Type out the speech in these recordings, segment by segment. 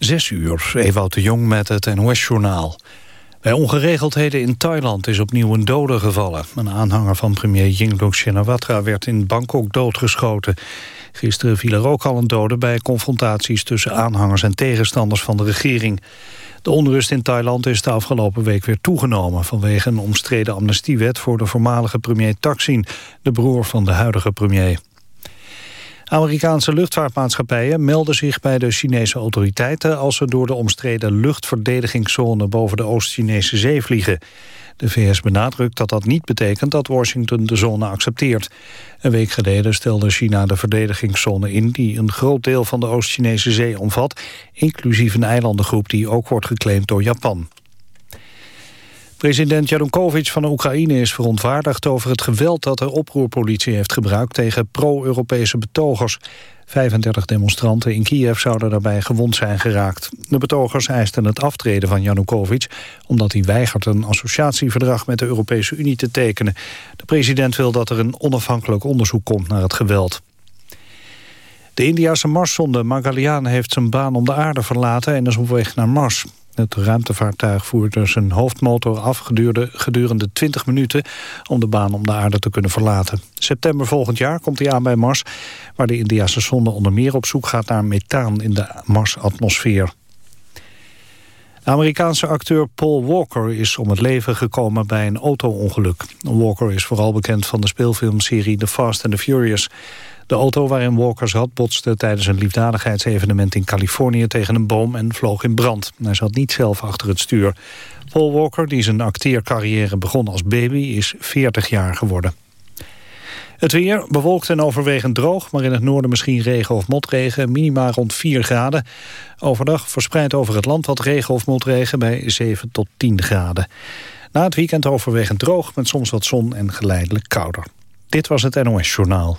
Zes uur, Ewout de Jong met het NOS-journaal. Bij ongeregeldheden in Thailand is opnieuw een dode gevallen. Een aanhanger van premier Yingluck Shinawatra werd in Bangkok doodgeschoten. Gisteren viel er ook al een dode bij confrontaties tussen aanhangers en tegenstanders van de regering. De onrust in Thailand is de afgelopen week weer toegenomen... vanwege een omstreden amnestiewet voor de voormalige premier Thaksin... de broer van de huidige premier. Amerikaanse luchtvaartmaatschappijen melden zich bij de Chinese autoriteiten... als ze door de omstreden luchtverdedigingszone boven de Oost-Chinese zee vliegen. De VS benadrukt dat dat niet betekent dat Washington de zone accepteert. Een week geleden stelde China de verdedigingszone in... die een groot deel van de Oost-Chinese zee omvat... inclusief een eilandengroep die ook wordt geclaimd door Japan. President Janukovic van Oekraïne is verontwaardigd over het geweld dat de oproerpolitie heeft gebruikt tegen pro-Europese betogers. 35 demonstranten in Kiev zouden daarbij gewond zijn geraakt. De betogers eisten het aftreden van Janukovic... omdat hij weigert een associatieverdrag met de Europese Unie te tekenen. De president wil dat er een onafhankelijk onderzoek komt naar het geweld. De Indiase Marszonde Magaliaan heeft zijn baan om de aarde verlaten... en is op weg naar Mars. Het ruimtevaartuig voerde zijn hoofdmotor af gedurende, 20 minuten om de baan om de aarde te kunnen verlaten. September volgend jaar komt hij aan bij Mars, waar de Indiase zonde onder meer op zoek gaat naar methaan in de Marsatmosfeer. De Amerikaanse acteur Paul Walker is om het leven gekomen bij een auto-ongeluk. Walker is vooral bekend van de speelfilmserie The Fast and the Furious. De auto waarin Walker zat botste tijdens een liefdadigheidsevenement in Californië tegen een boom en vloog in brand. Hij zat niet zelf achter het stuur. Paul Walker, die zijn acteercarrière begon als baby, is 40 jaar geworden. Het weer bewolkt en overwegend droog, maar in het noorden misschien regen of motregen. Minima rond 4 graden. Overdag verspreid over het land wat regen of motregen bij 7 tot 10 graden. Na het weekend overwegend droog met soms wat zon en geleidelijk kouder. Dit was het NOS Journaal.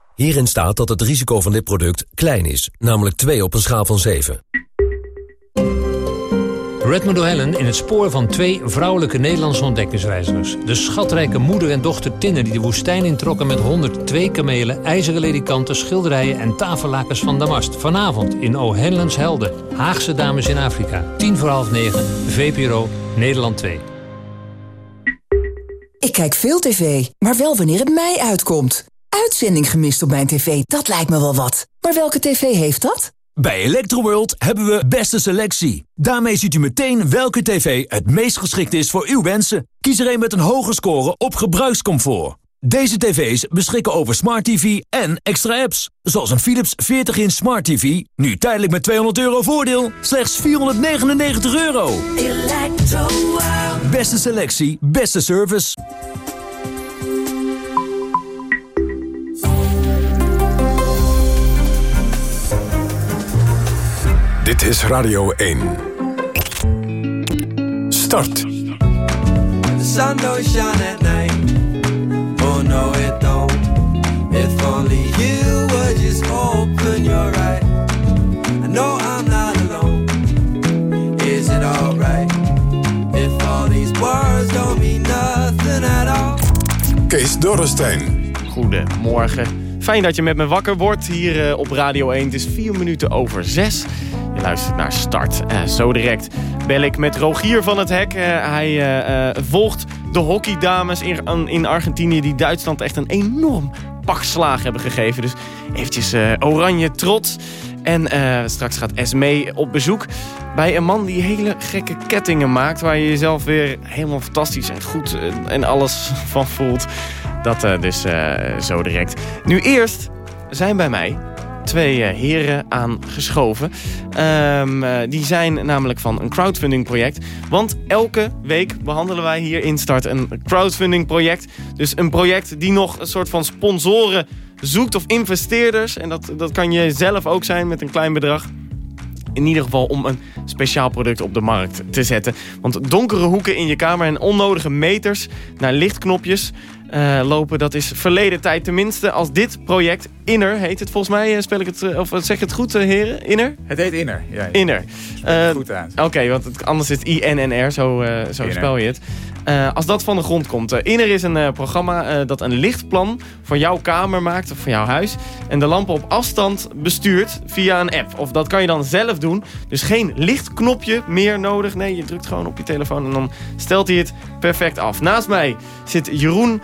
Hierin staat dat het risico van dit product klein is, namelijk 2 op een schaal van 7. Redmond O'Hallen in het spoor van twee vrouwelijke Nederlandse ontdekkingsreizigers. De schatrijke moeder en dochter Tinne die de woestijn introkken met 102 kamelen, ijzeren ledikanten, schilderijen en tafellakens van Damast. Vanavond in O'Hallen's Helden. Haagse dames in Afrika. 10 voor half 9, VPRO, Nederland 2. Ik kijk veel tv, maar wel wanneer het mij uitkomt. Uitzending gemist op mijn tv, dat lijkt me wel wat. Maar welke tv heeft dat? Bij Electroworld hebben we beste selectie. Daarmee ziet u meteen welke tv het meest geschikt is voor uw wensen. Kies er een met een hoge score op gebruikscomfort. Deze tv's beschikken over Smart TV en extra apps. Zoals een Philips 40-inch Smart TV. Nu tijdelijk met 200 euro voordeel. Slechts 499 euro. Beste selectie, beste service. Dit is Radio 1. Start. The sun don't shine at night. Oh no, it don't. If only you would just open your eyes. I know I'm not alone. Is it alright? If all these words don't mean nothing at all. Kees Dorrestein. Goedemorgen. Fijn dat je met me wakker wordt hier eh, op Radio 1. Het is 4 minuten over 6 luistert naar Start. Uh, zo direct bel ik met Rogier van het Hek. Uh, hij uh, volgt de hockeydames in, in Argentinië... die Duitsland echt een enorm pak slaag hebben gegeven. Dus eventjes oranje trots. En straks gaat Esmee op bezoek bij een man die hele gekke kettingen maakt... waar je jezelf weer helemaal fantastisch en goed en alles van voelt. Dat dus zo direct. Nu eerst zijn bij mij twee eh, heren aangeschoven. Um, die zijn namelijk van een crowdfunding project. Want elke week behandelen wij hier in Start een crowdfunding project. Dus een project die nog een soort van sponsoren zoekt of investeerders... en dat, dat kan je zelf ook zijn met een klein bedrag in ieder geval om een speciaal product op de markt te zetten. Want donkere hoeken in je kamer en onnodige meters naar lichtknopjes uh, lopen, dat is verleden tijd. Tenminste, als dit project Inner heet het volgens mij. eh, Spel ik het, eh, of zeg ik het goed, eh, heren? Inner? Het heet Inner. Ja, ja. Inner. Eh, goed uit. Oké, want het, anders is het I-N-N-R, zo, eh, zo spel je het. Eh, als dat van de grond komt. eh, Inner is een eh, programma dat een lichtplan voor jouw kamer maakt, of voor jouw huis. En de lampen op afstand bestuurt via een app. Of dat kan je dan zelf doen. Dus geen lichtknopje meer nodig. Nee, je drukt gewoon op je telefoon en dan stelt hij het perfect af. Naast mij zit Jeroen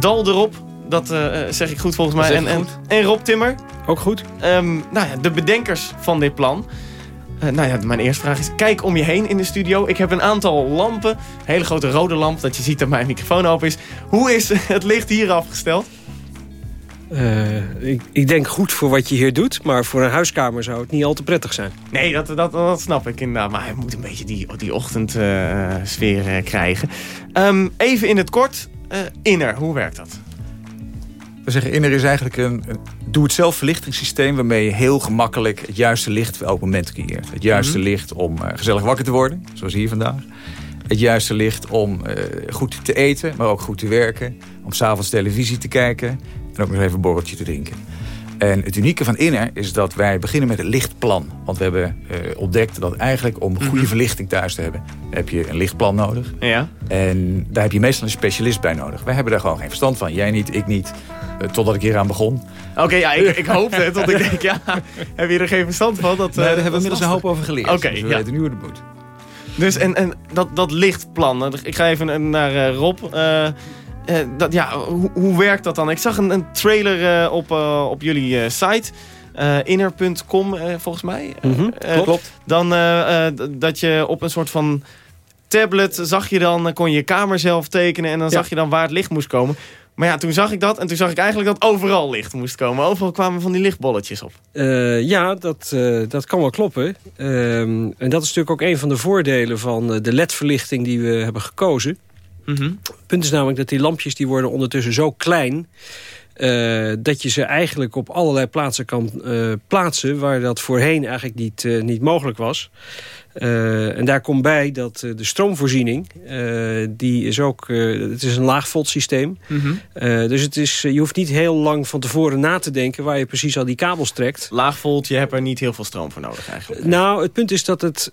Dal erop. Dat zeg ik goed volgens mij. En, en, Rob Timmer. Ook goed. Ehm, nou ja, de bedenkers van dit plan. Eh, nou ja, mijn eerste vraag is, kijk om je heen in de studio. Ik heb een aantal lampen, een hele grote rode lamp, dat je ziet dat mijn microfoon open is. Hoe is het licht hier afgesteld? Eh, ik, ik denk goed voor wat je hier doet, maar voor een huiskamer zou het niet al te prettig zijn. Nee, dat, dat, dat snap ik inderdaad. Maar hij moet een beetje die, die ochtendsfeer eh, krijgen. Ehm, even in het kort, Inner, hoe werkt dat? We zeggen Inner is eigenlijk een, een doe-het-zelf verlichtingssysteem... waarmee je heel gemakkelijk het juiste licht op elk moment creëert. Het juiste Mhm. licht om eh, gezellig wakker te worden, zoals hier vandaag. Het juiste licht om eh, goed te eten, maar ook goed te werken. Om s'avonds televisie te kijken en ook nog even een borreltje te drinken. En het unieke van Inner is dat wij beginnen met een lichtplan. Want we hebben eh, ontdekt dat eigenlijk om goede verlichting thuis te hebben... heb je een lichtplan nodig. Ja. En daar heb je meestal een specialist bij nodig. Wij hebben daar gewoon geen verstand van. Jij niet, ik niet. Eh, totdat ik hier aan begon. Oké, ja, ik, ik hoopte het, want ik denk, ja, heb je er geen verstand van? Dat, Nee, eh, daar hebben we inmiddels een hoop over geleerd. Oké, dus we ja. weten nu hoe het moet. Dus en, en dat, dat lichtplan, eh, ik ga even naar eh, Rob. Eh, eh, dat, ja, hoe, hoe werkt dat dan? Ik zag een, een trailer eh, op, eh, op jullie eh, site. eh, inner.com eh, volgens mij. Eh, eh, klopt. Dan eh, eh, dat je op een soort van tablet zag je dan, eh, kon je je kamer zelf tekenen en dan Ja. zag je dan waar het licht moest komen. Maar ja, toen zag ik dat en toen zag ik eigenlijk dat overal licht moest komen. Overal kwamen van die lichtbolletjes op. Eh, ja, dat, eh, dat kan wel kloppen. Ehm, en dat is natuurlijk ook een van de voordelen van eh, de LED-verlichting die we hebben gekozen. Mhm. Het punt is namelijk dat die lampjes die worden ondertussen zo klein... eh, dat je ze eigenlijk op allerlei plaatsen kan eh, plaatsen... waar dat voorheen eigenlijk niet, eh, niet mogelijk was. Eh, en daar komt bij dat eh, de stroomvoorziening... eh, die is ook, het is een laagvolt systeem. Mhm. Dus het is, je hoeft niet heel lang van tevoren na te denken... waar je precies al die kabels trekt. Laagvolt, je hebt er niet heel veel stroom voor nodig eigenlijk. Nou, het punt is dat het,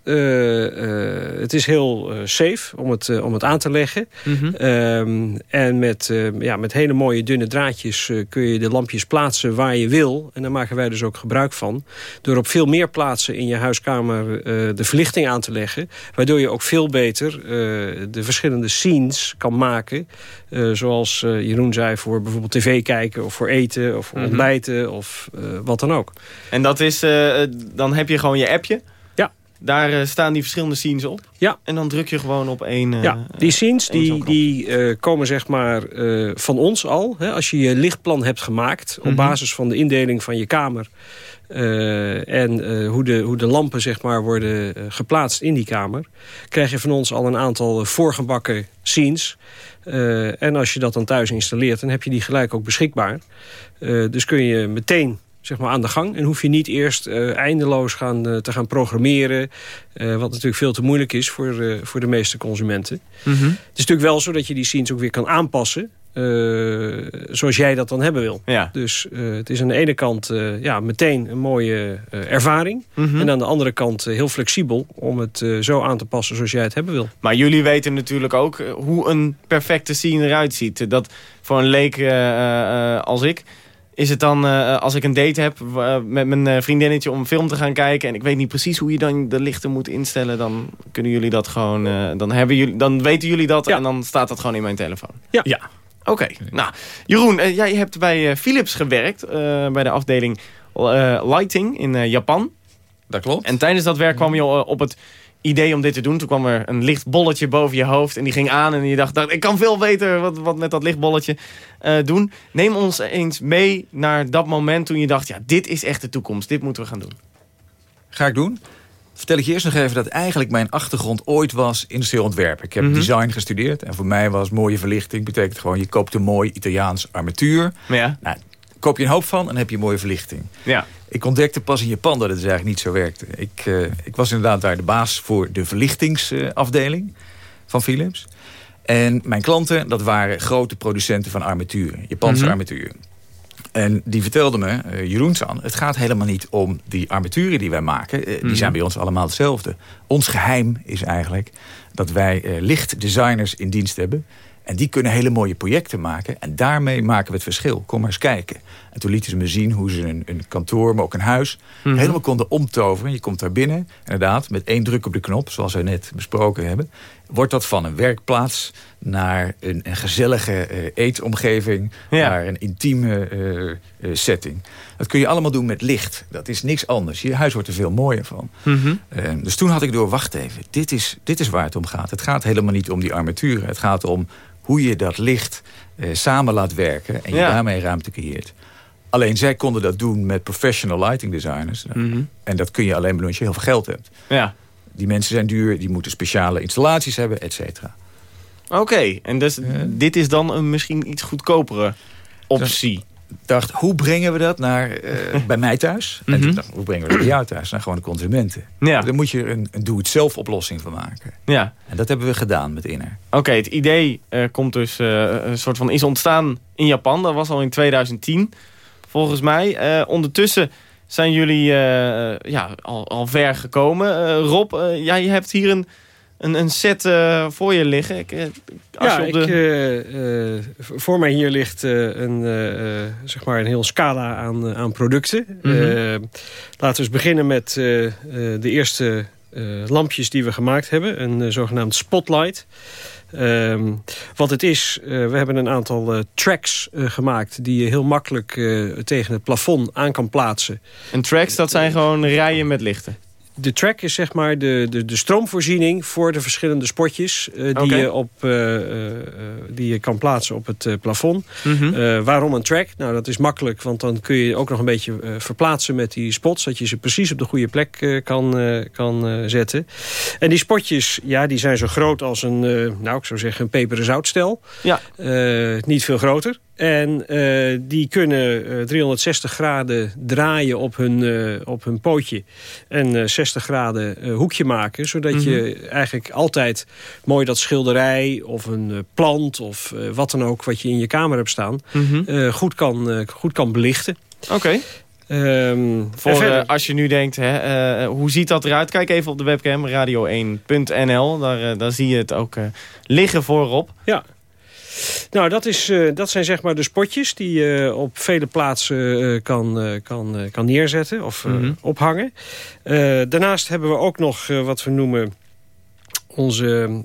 het is heel safe om het, om het aan te leggen. Mhm. Ehm, en met, eh, ja, met hele mooie dunne draadjes kun je de lampjes plaatsen waar je wil. En daar maken wij dus ook gebruik van. Door op veel meer plaatsen in je huiskamer de verlichting aan te leggen. Waardoor je ook veel beter eh, de verschillende scenes kan maken. Eh, zoals eh, Jeroen zei, voor bijvoorbeeld tv kijken of voor eten of voor Mhm. ontbijten of wat dan ook. En dat is, dan heb je gewoon je appje. Ja. Daar staan die verschillende scenes op. Ja. En dan druk je gewoon op één... Ja, die scenes die, die komen zeg maar van ons al. Hè, als je je lichtplan hebt gemaakt op Mhm. basis van de indeling van je kamer... eh, en eh, hoe, de, hoe de lampen zeg maar, worden eh, geplaatst in die kamer... krijg je van ons al een aantal voorgebakken scenes. En als je dat dan thuis installeert, dan heb je die gelijk ook beschikbaar. Dus kun je meteen zeg maar, aan de gang. En hoef je niet eerst eindeloos gaan, te gaan programmeren. wat natuurlijk veel te moeilijk is voor, voor de meeste consumenten. Mhm. Het is natuurlijk wel zo dat je die scenes ook weer kan aanpassen. Eh, zoals jij dat dan hebben wil. Ja. Dus eh, het is aan de ene kant eh, ja, meteen een mooie ervaring. Mhm. En aan de andere kant heel flexibel om het zo aan te passen zoals jij het hebben wil. Maar jullie weten natuurlijk ook hoe een perfecte scene eruit ziet. Dat voor een leek als ik... Is het dan, als ik een date heb met mijn vriendinnetje om een film te gaan kijken... en ik weet niet precies hoe je dan de lichten moet instellen... dan kunnen jullie dat gewoon... dan, hebben jullie, dan weten jullie dat Ja. en dan staat dat gewoon in mijn telefoon. Ja. ja. Oké. Nou, Jeroen, eh, jij hebt bij eh, Philips gewerkt... eh, bij de afdeling Lighting in Japan. Dat klopt. En tijdens dat werk kwam je op het idee om dit te doen. Toen kwam er een lichtbolletje boven je hoofd en die ging aan. En je dacht, ik kan veel beter wat, wat met dat lichtbolletje eh, doen. Neem ons eens mee naar dat moment toen je dacht... ja, dit is echt de toekomst, dit moeten we gaan doen. Ga ik doen. Vertel ik je eerst nog even dat eigenlijk mijn achtergrond ooit was industrieel ontwerp. Ik heb Mhm. design gestudeerd en voor mij was mooie verlichting... betekent gewoon je koopt een mooi Italiaans armatuur. Ja, Nou, koop je een hoop van en heb je mooie verlichting. Ja. Ik ontdekte pas in Japan dat het dus eigenlijk niet zo werkte. Ik, eh, ik was inderdaad daar de baas voor de verlichtingsafdeling van Philips. En mijn klanten, dat waren grote producenten van armaturen. Japanse Mhm. armaturen. En die vertelde me, eh Jeroen San, het gaat helemaal niet om die armaturen die wij maken. Eh, Mhm. Die zijn bij ons allemaal hetzelfde. Ons geheim is eigenlijk dat wij eh, lichtdesigners in dienst hebben. En die kunnen hele mooie projecten maken. En daarmee maken we het verschil. Kom maar eens kijken. En toen lieten ze me zien hoe ze een, een kantoor, maar ook een huis... Mhm. helemaal konden omtoveren. Je komt daar binnen, inderdaad, met één druk op de knop... zoals we net besproken hebben... wordt dat van een werkplaats naar een, een gezellige eh, eetomgeving... Ja. naar een intieme eh, eh, setting. Dat kun je allemaal doen met licht. Dat is niks anders. Je huis wordt er veel mooier van. Mhm. Eh, dus toen had ik door, wacht even, dit is, dit is waar het om gaat. Het gaat helemaal niet om die armaturen. Het gaat om hoe je dat licht samen laat werken... en je Ja. daarmee ruimte creëert. Alleen zij konden dat doen met professional lighting designers. Mhm. En dat kun je alleen maar doen als je heel veel geld hebt. Ja. Die mensen zijn duur, die moeten speciale installaties hebben, et cetera. Oké, en dus, dit is dan een misschien iets goedkopere optie. dacht, hoe brengen we dat naar, eh, bij mij thuis? En Mhm. toen dacht ik, hoe brengen we dat bij jou thuis? Naar gewoon de consumenten. Ja. Daar moet je een, een doe-het-zelf oplossing van maken. Ja. En dat hebben we gedaan met Inner. Oké, het idee eh, komt dus, eh, een soort van, is ontstaan in Japan. Dat was al in 2010, volgens mij. Eh, ondertussen zijn jullie eh, ja, al, al ver gekomen. Eh, Rob, eh, jij hebt hier een, een, een set eh, voor je liggen. Ik, eh, als Ja, je op ik, de... eh, eh, voor mij hier ligt een, zeg maar een heel scala aan, aan producten. Mhm. Laten we eens beginnen met de eerste lampjes die we gemaakt hebben. Een zogenaamd spotlight. Ehm, wat het is, we hebben een aantal tracks gemaakt... die je heel makkelijk tegen het plafond aan kan plaatsen. En tracks, dat zijn gewoon rijen met lichten? De track is zeg maar de, de, de stroomvoorziening voor de verschillende spotjes... eh, die, je op, eh, eh, die je kan plaatsen op het plafond. Mhm. Waarom een track? Nou, dat is makkelijk, want dan kun je ook nog een beetje verplaatsen met die spots. Dat je ze precies op de goede plek kan, kan zetten. En die spotjes, ja, die zijn zo groot als een, nou, ik zou zeggen, een peper- en zoutstel. Ja. Niet veel groter. En eh, die kunnen eh, 360 graden draaien op hun, eh, op hun pootje. En eh, 60 graden eh, hoekje maken. Zodat je eigenlijk altijd mooi dat schilderij of een eh, plant... of eh, wat dan ook wat je in je kamer hebt staan... Mhm. eh, goed, kan, eh, goed kan belichten. Oké. Ehm, Voor, eh, als je nu denkt, hè, eh, hoe ziet dat eruit? Kijk even op de webcam, radio1.nl. Daar, eh, daar zie je het ook eh, liggen voorop. Ja. Nou, dat, is, eh, dat zijn zeg maar de spotjes die je op vele plaatsen eh, kan, eh, kan, kan neerzetten of Mhm. ophangen. Daarnaast hebben we ook nog wat we noemen onze...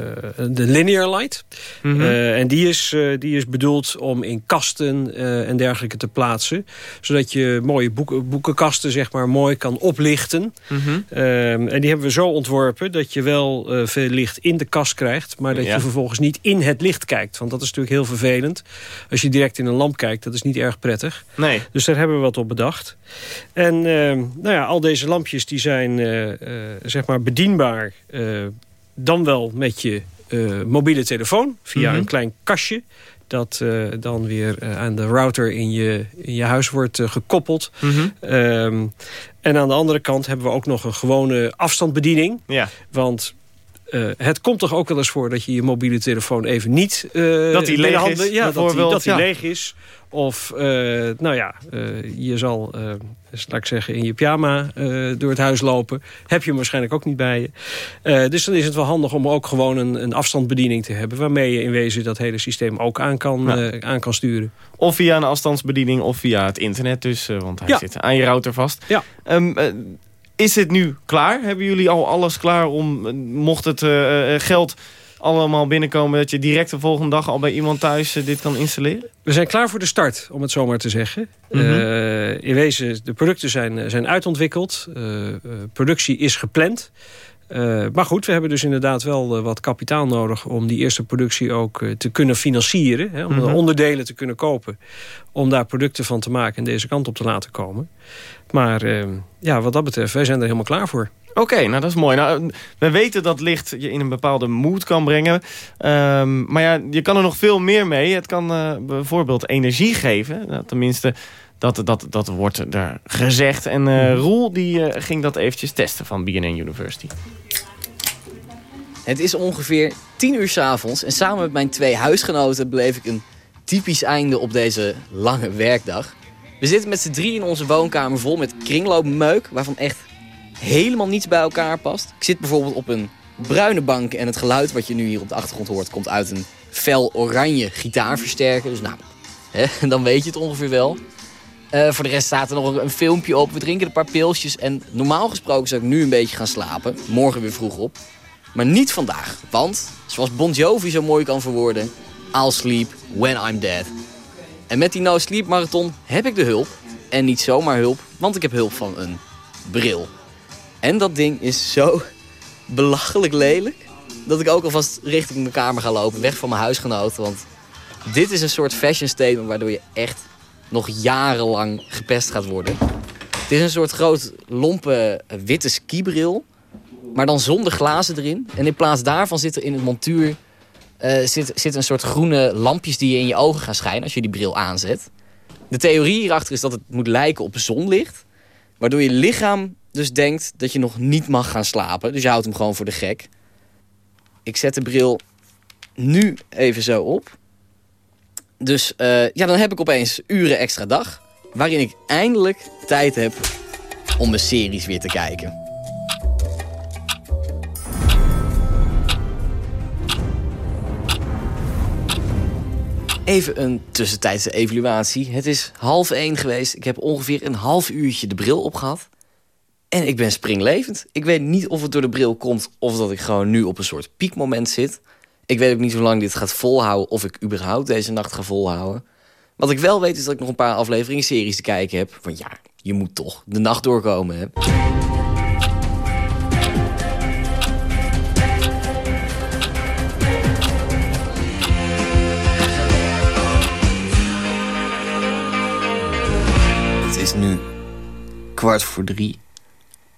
eh, de linear light. Mhm. Eh, en die is, eh, die is bedoeld om in kasten en dergelijke te plaatsen. Zodat je mooie boeken, boekenkasten zeg maar, mooi kan oplichten. Mhm. Ehm, en die hebben we zo ontworpen dat je wel veel licht in de kast krijgt... maar dat Ja. je vervolgens niet in het licht kijkt. Want dat is natuurlijk heel vervelend. Als je direct in een lamp kijkt, dat is niet erg prettig. Nee. Dus daar hebben we wat op bedacht. En ehm, nou ja, al deze lampjes die zijn zeg maar bedienbaar... dan wel met je eh, mobiele telefoon via Mhm. een klein kastje... dat eh, dan weer eh, aan de router in je, in je huis wordt gekoppeld. Mhm. Ehm, en aan de andere kant hebben we ook nog een gewone afstandsbediening. Ja. Want eh, het komt toch ook wel eens voor dat je je mobiele telefoon even niet... eh, Dat leeg handen- is, Ja, dat die, bijvoorbeeld, dat die ja. leeg is. Of, eh, nou ja, je zal, laat ik zeggen, in je pyjama door het huis lopen. Heb je hem waarschijnlijk ook niet bij je. Dus dan is het wel handig om ook gewoon een, een afstandsbediening te hebben... waarmee je in wezen dat hele systeem ook aan kan, Ja. aan kan sturen. Of via een afstandsbediening of via het internet dus. want hij Ja. zit aan je router vast. Ja. Ehm, eh, is het nu klaar? Hebben jullie al alles klaar om, mocht het eh, eh, geld allemaal binnenkomen... dat je direct de volgende dag al bij iemand thuis eh, dit kan installeren? We zijn klaar voor de start, om het zo maar te zeggen. Mhm. In wezen, de producten zijn, zijn uitontwikkeld. Productie is gepland. Uh, maar goed, we hebben dus inderdaad wel uh, wat kapitaal nodig... om die eerste productie ook uh, te kunnen financieren. Hè, om mm -hmm. onderdelen te kunnen kopen. Om daar producten van te maken en deze kant op te laten komen. Maar ja, wat dat betreft, wij zijn er helemaal klaar voor. Oké, okay, nou dat is mooi. Nou, we weten dat licht je in een bepaalde mood kan brengen. Um, maar ja, je kan er nog veel meer mee. Het kan bijvoorbeeld energie geven. Nou, tenminste, dat, dat, dat wordt er gezegd. En uh, Roel die, uh, ging dat eventjes testen van BNN University. Het is ongeveer 10 uur 's avonds en samen met mijn twee huisgenoten beleef ik een typisch einde op deze lange werkdag. We zitten met z'n drie in onze woonkamer vol met kringloopmeuk, waarvan echt helemaal niets bij elkaar past. Ik zit bijvoorbeeld op een bruine bank en het geluid wat je nu hier op de achtergrond hoort komt uit een fel oranje gitaarversterker. Dus nou, hè, dan weet je het ongeveer wel. Uh, voor de rest staat er nog een, een, filmpje op. We drinken een paar pilsjes. En normaal gesproken zou ik nu een beetje gaan slapen. Morgen weer vroeg op. Maar niet vandaag. Want, zoals Bon Jovi zo mooi kan verwoorden... I'll sleep when I'm dead. En met die No Sleep Marathon heb ik de hulp. En niet zomaar hulp, want ik heb hulp van een bril. En dat ding is zo belachelijk lelijk... dat ik ook alvast richting mijn kamer ga lopen. Weg van mijn huisgenoten. Want dit is een soort fashion statement... waardoor je echt nog jarenlang gepest gaat worden. Het is een soort groot lompe witte skibril. Maar dan zonder glazen erin. En in plaats daarvan zit er in het montuur... Uh, zit, zit een soort groene lampjes die je in je ogen gaan schijnen... als je die bril aanzet. De theorie hierachter is dat het moet lijken op zonlicht. Waardoor je lichaam dus denkt dat je nog niet mag gaan slapen. Dus je houdt hem gewoon voor de gek. Ik zet de bril nu even zo op. Dus uh, ja, dan heb ik opeens uren extra dag. Waarin ik eindelijk tijd heb om mijn series weer te kijken. Even een tussentijdse evaluatie. Het is half één geweest. Ik heb ongeveer een half uurtje de bril opgehad. En ik ben springlevend. Ik weet niet of het door de bril komt... of dat ik gewoon nu op een soort piekmoment zit. Ik weet ook niet hoe lang dit gaat volhouden... of ik überhaupt deze nacht ga volhouden. Wat ik wel weet is dat ik nog een paar afleveringen series te kijken heb. Want ja, je moet toch de nacht doorkomen, hè. Kwart voor drie.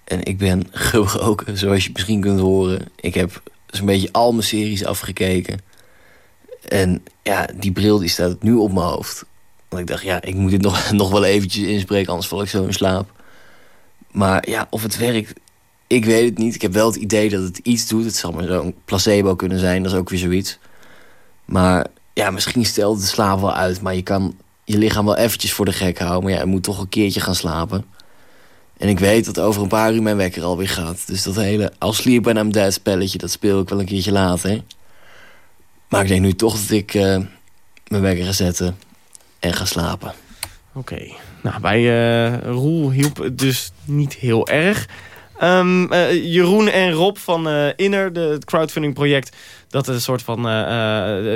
En ik ben gebroken, zoals je misschien kunt horen. Ik heb zo'n beetje al mijn series afgekeken. En ja, die bril die staat nu op mijn hoofd. Want ik dacht, ja, ik moet dit nog, nog wel eventjes inspreken, anders val ik zo in slaap. Maar ja, of het werkt, ik weet het niet. Ik heb wel het idee dat het iets doet. Het zal maar zo'n placebo kunnen zijn, dat is ook weer zoiets. Maar ja, misschien stelt de slaap wel uit. Maar je kan je lichaam wel eventjes voor de gek houden. Maar ja, je moet toch een keertje gaan slapen. En ik weet dat over een paar uur mijn wekker alweer gaat. Dus dat hele I'll sleep when I'm dead spelletje... dat speel ik wel een keertje later. Maar ik denk nu toch dat ik uh, mijn wekker ga zetten en ga slapen. Oké. Nou, bij uh, Roel hielp het dus niet heel erg. Um, uh, Jeroen en Rob van Inner, de, het crowdfunding project... dat is een soort van...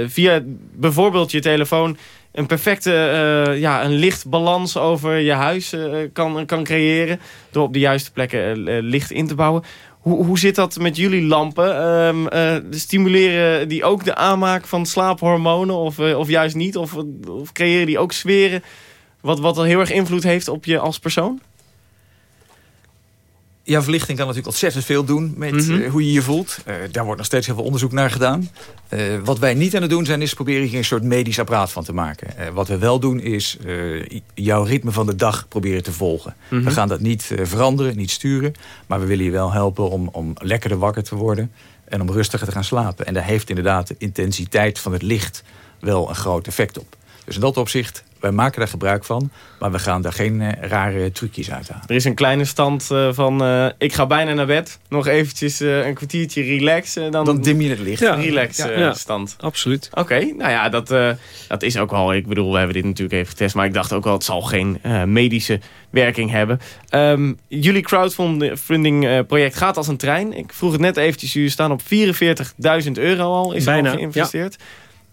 via bijvoorbeeld je telefoon een perfecte uh, ja, een lichtbalans over je huis uh, kan, kan creëren. Door op de juiste plekken uh, licht in te bouwen. Hoe, hoe zit dat met jullie lampen? Um, stimuleren die ook de aanmaak van slaaphormonen of, of juist niet? Of, of creëren die ook sferen wat, wat heel erg invloed heeft op je als persoon? Ja, verlichting kan natuurlijk ontzettend veel doen met mm -hmm. uh, hoe je je voelt. Uh, daar wordt nog steeds heel veel onderzoek naar gedaan. Uh, wat wij niet aan het doen zijn, is proberen hier een soort medisch apparaat van te maken. wat we wel doen, is jouw ritme van de dag proberen te volgen. Mm -hmm. We gaan dat niet veranderen, niet sturen. Maar we willen je wel helpen om, om lekkerder wakker te worden. En om rustiger te gaan slapen. En daar heeft inderdaad de intensiteit van het licht wel een groot effect op. Dus in dat opzicht wij maken daar gebruik van, maar we gaan daar geen uh, rare trucjes uit halen. Er is een kleine stand uh, van, uh, ik ga bijna naar bed. Nog eventjes een kwartiertje relaxen. Dan, dan dim je het licht. Ja. Relax ja, ja, stand. Absoluut. Oké, okay, nou ja, dat, dat is ook wel, ik bedoel, we hebben dit natuurlijk even getest. Maar ik dacht ook wel, het zal geen medische werking hebben. Um, jullie crowdfunding project gaat als een trein. Ik vroeg het net eventjes, jullie staan op 44.000 euro al. Is bijna, al geïnvesteerd. Ja.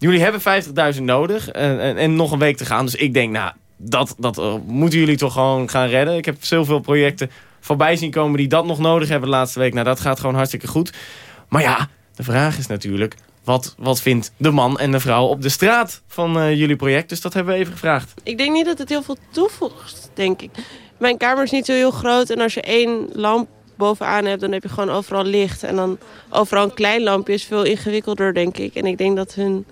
Jullie hebben 50.000 nodig en, en, nog een week te gaan. Dus ik denk, nou, dat, dat uh, moeten jullie toch gewoon gaan redden. Ik heb zoveel projecten voorbij zien komen die dat nog nodig hebben de laatste week. Nou, dat gaat gewoon hartstikke goed. Maar ja, de vraag is natuurlijk... Wat, wat vindt de man en de vrouw op de straat van uh, jullie project? Dus dat hebben we even gevraagd. Ik denk niet dat het heel veel toevoegt, denk ik. Mijn kamer is niet zo heel groot. En als je één lamp bovenaan hebt, dan heb je gewoon overal licht. En dan overal een klein lampje is veel ingewikkelder, denk ik. En ik denk dat hun...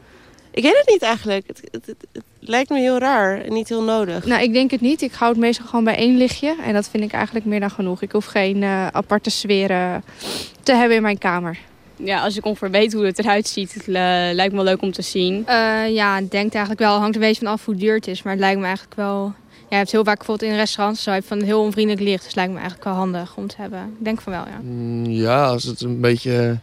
Ik weet het niet eigenlijk. Het, het, het, het lijkt me heel raar en niet heel nodig. Nou, ik denk het niet. Ik hou het meestal gewoon bij één lichtje. En dat vind ik eigenlijk meer dan genoeg. Ik hoef geen uh, aparte sferen te hebben in mijn kamer. Ja, als ik ongeveer weet hoe het eruit ziet, het lijkt me wel leuk om te zien. Uh, ja, ik denk eigenlijk wel. Het hangt een beetje vanaf hoe duur het is. Maar het lijkt me eigenlijk wel... Ja, je hebt heel vaak bijvoorbeeld in restaurants zo heb je van heel onvriendelijk licht. Dus het lijkt me eigenlijk wel handig om te hebben. Ik denk van wel, ja. Mm, ja, als het een beetje,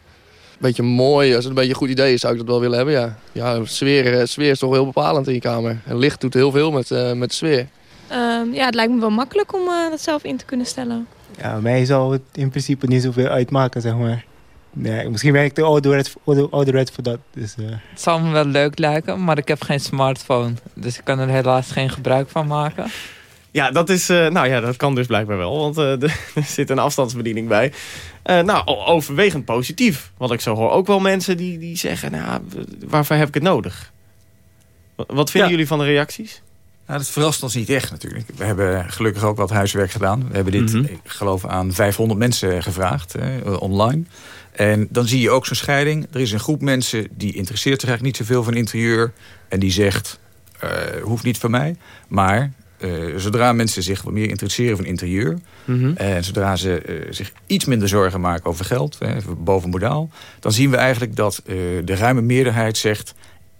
beetje mooi, als het een beetje een goed idee is, zou ik dat wel willen hebben, ja. Ja, sfeer, sfeer is toch heel bepalend in je kamer. En licht doet heel veel met, uh, met de sfeer. Um, ja, het lijkt me wel makkelijk om uh, dat zelf in te kunnen stellen. Ja, mij zou het in principe niet zoveel uitmaken, zeg maar. Nee, misschien ben ik te ouderwets ouder voor dat. Dus, uh. Het zal me wel leuk lijken, maar ik heb geen smartphone. Dus ik kan er helaas geen gebruik van maken. Ja, dat, is, uh, nou ja, dat kan dus blijkbaar wel, want uh, er zit een afstandsbediening bij. nou, overwegend positief. Want ik zo hoor ook wel mensen die, die zeggen, nou, waarvoor heb ik het nodig? Wat vinden ja. jullie van de reacties? Nou, dat verrast ons niet echt natuurlijk. We hebben gelukkig ook wat huiswerk gedaan. We hebben dit, mm -hmm. ik geloof, aan 500 mensen gevraagd, online. En dan zie je ook zo'n scheiding. Er is een groep mensen die interesseert zich eigenlijk niet zoveel van interieur. En die zegt, uh, hoeft niet van mij. Maar uh, zodra mensen zich wat meer interesseren van interieur... Mm -hmm. en zodra ze uh, zich iets minder zorgen maken over geld, boven modaal... dan zien we eigenlijk dat de ruime meerderheid zegt...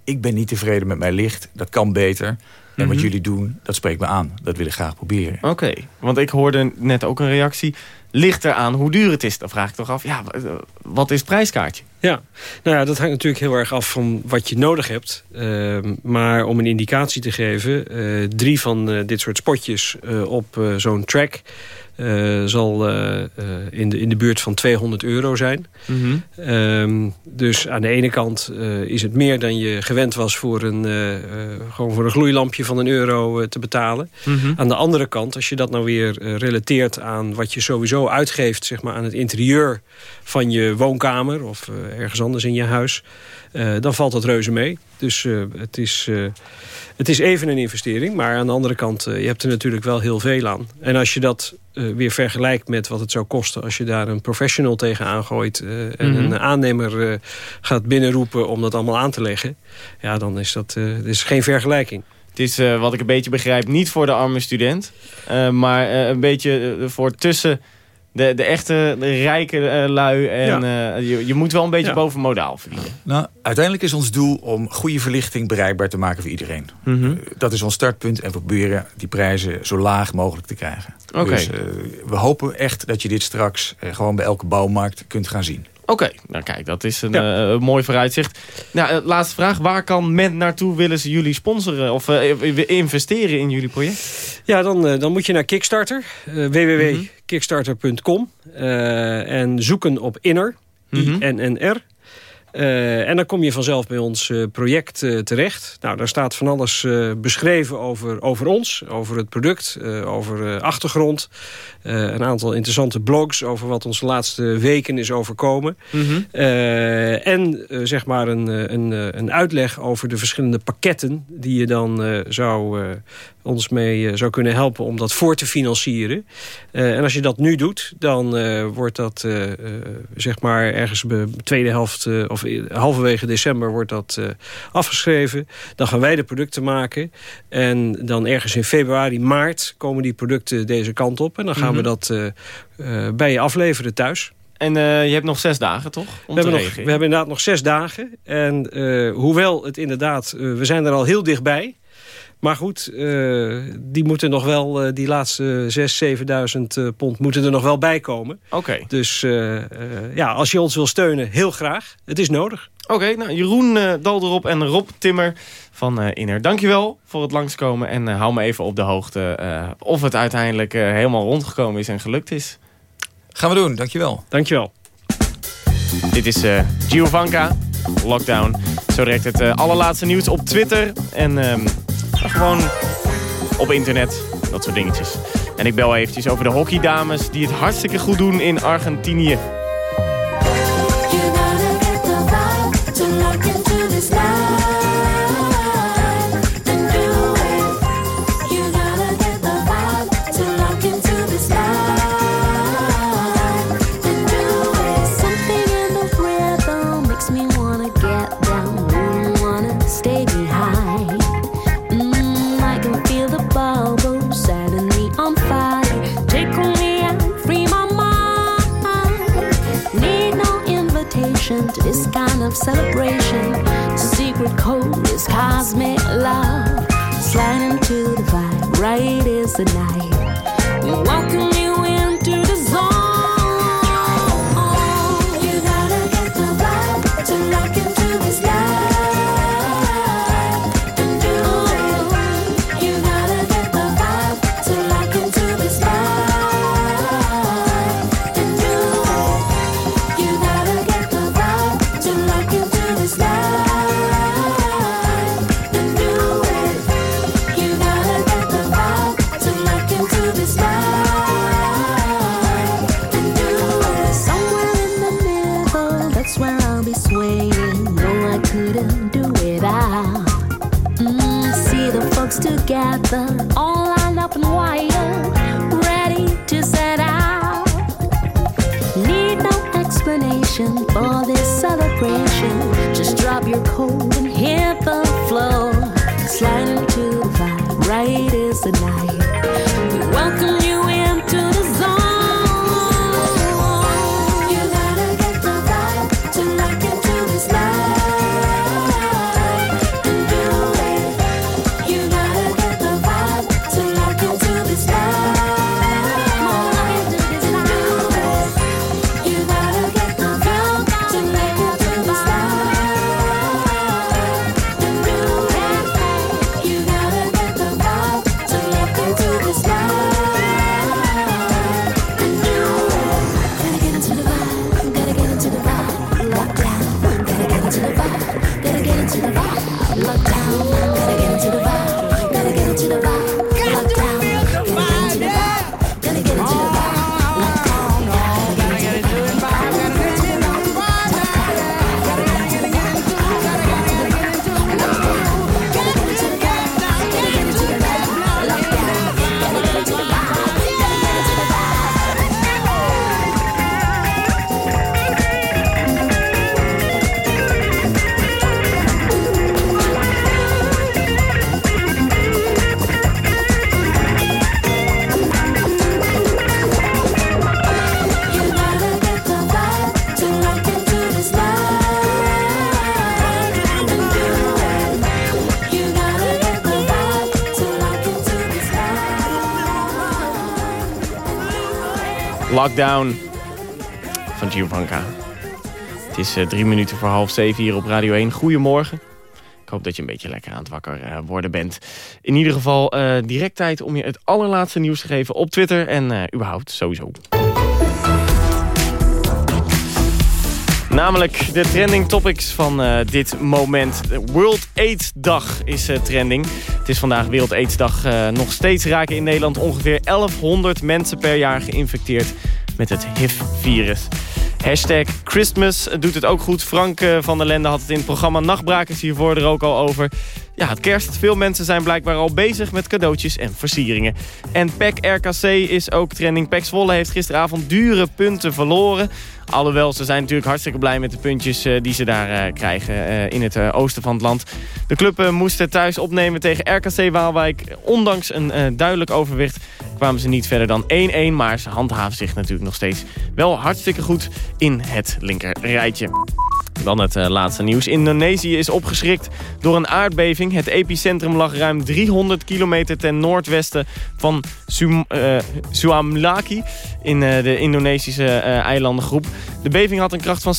ik ben niet tevreden met mijn licht, dat kan beter... En Mhm. wat jullie doen, dat spreekt me aan. Dat wil ik graag proberen. Oké, okay, want ik hoorde net ook een reactie. Ligt eraan hoe duur het is? Dan vraag ik toch af, ja, wat is het prijskaartje? Ja, nou ja, dat hangt natuurlijk heel erg af van wat je nodig hebt. Uh, maar om een indicatie te geven... Uh, drie van uh, dit soort spotjes op zo'n track... Zal in, de, in de buurt van 200 euro zijn. Mhm. Mm -hmm. um, dus aan de ene kant is het meer dan je gewend was... voor een, gewoon voor een gloeilampje van een euro te betalen. Mhm. Mm -hmm. Aan de andere kant, als je dat nou weer relateert aan... wat je sowieso uitgeeft zeg maar, aan het interieur van je woonkamer... of ergens anders in je huis... dan valt dat reuze mee. Dus het is... Het is even een investering, maar aan de andere kant... Je hebt er natuurlijk wel heel veel aan. En als je dat weer vergelijkt met wat het zou kosten... als je daar een professional tegen aangooit... Uh, en Mhm. mm -hmm. een aannemer gaat binnenroepen om dat allemaal aan te leggen... ja, dan is dat is geen vergelijking. Het is, wat ik een beetje begrijp, niet voor de arme student... maar een beetje voor tussen... De, de echte de rijke uh, lui. En ja. uh, je, je moet wel een beetje ja. boven modaal verdienen. Nou, uiteindelijk is ons doel om goede verlichting bereikbaar te maken voor iedereen. Mm -hmm. uh, dat is ons startpunt en we proberen die prijzen zo laag mogelijk te krijgen. Okay. Dus we hopen echt dat je dit straks gewoon bij elke bouwmarkt kunt gaan zien. Oké, okay. nou kijk, dat is een ja. uh, mooi vooruitzicht. Nou, laatste vraag. Waar kan men naartoe willen ze jullie sponsoren of uh, investeren in jullie project? Ja, dan, dan moet je naar Kickstarter. www.kickstarter.com en zoeken op Inner. Mhm. I-N-N-R. Uh, en dan kom je vanzelf bij ons uh, project uh, terecht. Nou, daar staat van alles beschreven over, over ons, over het product, over achtergrond. een aantal interessante blogs over wat ons de laatste weken is overkomen. Mm -hmm. en zeg maar een, een, een uitleg over de verschillende pakketten die je dan zou, ons mee zou kunnen helpen om dat voor te financieren. en als je dat nu doet, dan wordt dat zeg maar ergens de tweede helft of halverwege december wordt dat uh, afgeschreven. Dan gaan wij de producten maken. En dan ergens in februari, maart komen die producten deze kant op. En dan gaan Mhm. we dat uh, uh, bij je afleveren thuis. En uh, je hebt nog zes dagen, toch? We hebben, nog, we hebben inderdaad nog zes dagen. En uh, hoewel het inderdaad... Uh, we zijn er al heel dichtbij. Maar goed, uh, die moeten nog wel, uh, die laatste 6.000, 7.000 pond moeten er nog wel bij komen. Oké. Okay. Dus uh, ja, als je ons wil steunen, heel graag. Het is nodig. Oké, okay, nou Jeroen Dalderop en Rob Timmer van Inner. Dankjewel voor het langskomen en hou me even op de hoogte of het uiteindelijk helemaal rondgekomen is en gelukt is. Gaan we doen, dankjewel. Dankjewel. Dit is Giovanka, Lockdown. Zo direct het allerlaatste nieuws op Twitter en... Um, gewoon op internet. dat soort dingetjes. En ik bel eventjes over de hockeydames die het hartstikke goed doen in Argentinië. Lockdown van Giovanka. Het is eh, drie minuten voor half zeven hier op Radio 1. Goedemorgen. Ik hoop dat je een beetje lekker aan het wakker eh, worden bent. In ieder geval eh, direct tijd om je het allerlaatste nieuws te geven op Twitter en überhaupt sowieso. Namelijk de trending topics van eh, dit moment. World AIDS Dag is eh, trending. Het is vandaag Wereld AIDS Dag. Eh, nog steeds raken in Nederland ongeveer 1100 mensen per jaar geïnfecteerd met het HIV-virus. Hashtag Christmas doet het ook goed. Frank van der Lende had het in het programma Nachtbrakers hiervoor er ook al over. Ja, het kerst. Veel mensen zijn blijkbaar al bezig met cadeautjes en versieringen. En PEC RKC is ook trending. PEC Zwolle heeft gisteravond dure punten verloren. Alhoewel, ze zijn natuurlijk hartstikke blij met de puntjes eh, die ze daar eh, krijgen eh, in het oosten van het land. De club moesten thuis opnemen tegen RKC Waalwijk. Ondanks een duidelijk overwicht kwamen ze niet verder dan 1-1. Maar ze handhaven zich natuurlijk nog steeds wel hartstikke goed in het linker rijtje. Dan het laatste nieuws. Indonesië is opgeschrikt door een aardbeving. Het epicentrum lag ruim 300 kilometer ten noordwesten van Suamlaki in de Indonesische eilandengroep. De beving had een kracht van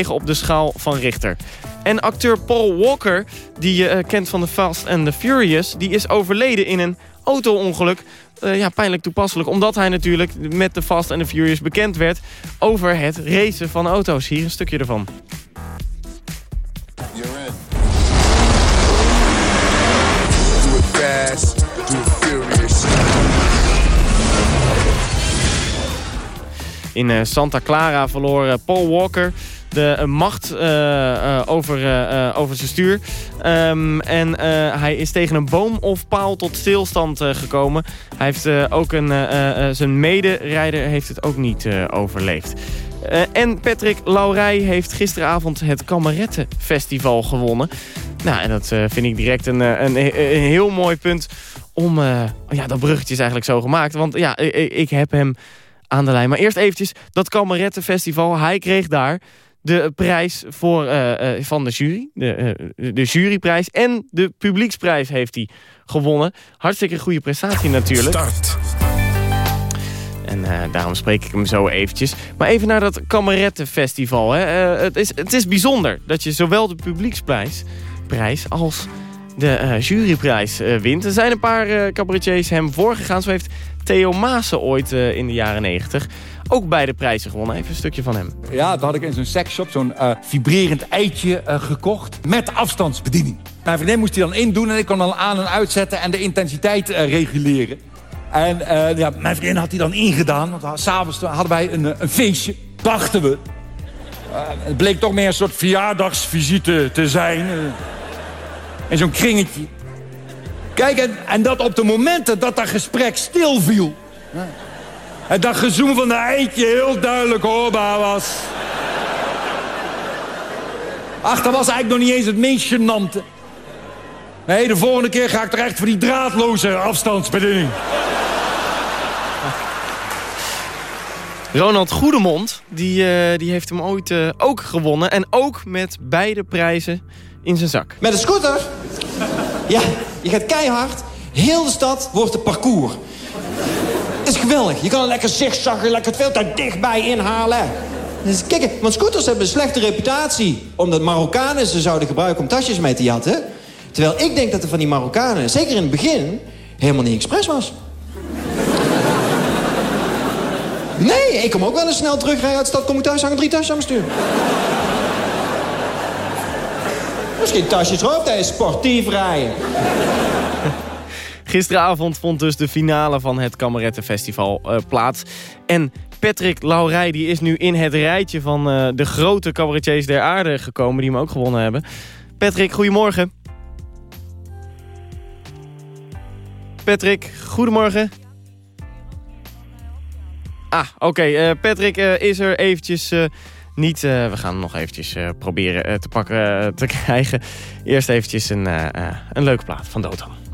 6,9 op de schaal van Richter. En acteur Paul Walker, die je eh, kent van The Fast and the Furious... die is overleden in een auto-ongeluk. Eh, ja, pijnlijk toepasselijk. Omdat hij natuurlijk met The Fast and the Furious bekend werd... over het racen van auto's. Hier een stukje ervan. It furious. In eh, Santa Clara verloor eh, Paul Walker de eh, macht over, over zijn stuur. Ehm, en hij is tegen een boom of paal tot stilstand gekomen. Hij heeft ook een, zijn mederijder heeft het ook niet overleefd. En Patrick Laurij heeft gisteravond het Kamerettenfestival gewonnen. Nou, en dat vind ik direct een, een, heel mooi punt om... ja, dat bruggetje is eigenlijk zo gemaakt. Want ja, ik, ik heb hem aan de lijn. Maar eerst eventjes dat Kamerettenfestival. Hij kreeg daar de prijs voor, eh, eh, van de jury. De, eh, de juryprijs en de publieksprijs heeft hij gewonnen. Hartstikke goede prestatie natuurlijk. Start. En daarom spreek ik hem zo eventjes. Maar even naar dat Kamerettenfestival. Hè. Het, is, het is bijzonder dat je zowel de publieksprijs prijs als de juryprijs wint. Er zijn een paar cabaretiers hem voorgegaan. Zo heeft Theo Maassen ooit eh, in de jaren 90 ook beide prijzen gewonnen. Even een stukje van hem. Ja, dat had ik in zo'n seksshop zo'n eh, vibrerend eitje eh, gekocht. Met afstandsbediening. Mijn vriendin moest die dan indoen en ik kon dan aan en uitzetten en de intensiteit reguleren. En ja, mijn vriendin had die dan ingedaan. Want s'avonds hadden wij een, een feestje, dachten we. Het bleek toch meer een soort verjaardagsvisite te zijn. in zo'n kringetje. Kijk, en, en dat op de momenten dat dat gesprek stilviel... En dat gezoem van de eitje heel duidelijk hoorbaar was. Ach, dat was eigenlijk nog niet eens het meest gênante. Nee, de volgende keer ga ik er echt voor die draadloze afstandsbediening. Ronald Goedemond, die, eh, die heeft hem ooit eh, ook gewonnen. En ook met beide prijzen in zijn zak. Met een scooter? Ja, je gaat keihard. Heel de stad wordt een parcours. Het is geweldig. Je kan er lekker zigzaggen, lekker veel te dichtbij inhalen. Dus kijk, want scooters hebben een slechte reputatie. Omdat Marokkanen ze zouden gebruiken om tasjes mee te jatten. Terwijl ik denk dat er van die Marokkanen, zeker in het begin, helemaal niet expres was. Nee, ik kom ook wel eens snel terugrijden uit de stad. Kom ik thuis hangen drie tasjes aan mijn stuur. Misschien tasjes erop, dat is sportief rijden. Gisteravond vond dus de finale van het Kamerettenfestival eh, plaats. En Patrick Laurij die is nu in het rijtje van eh, de grote cabaretiers der aarde gekomen... die hem ook gewonnen hebben. Patrick, goedemorgen. Patrick, goedemorgen. Ah, oké. eh, Patrick is er eventjes niet. eh, we gaan hem nog eventjes eh, proberen eh, te pakken te krijgen. Eerst eventjes een, een leuke plaat van Dotan.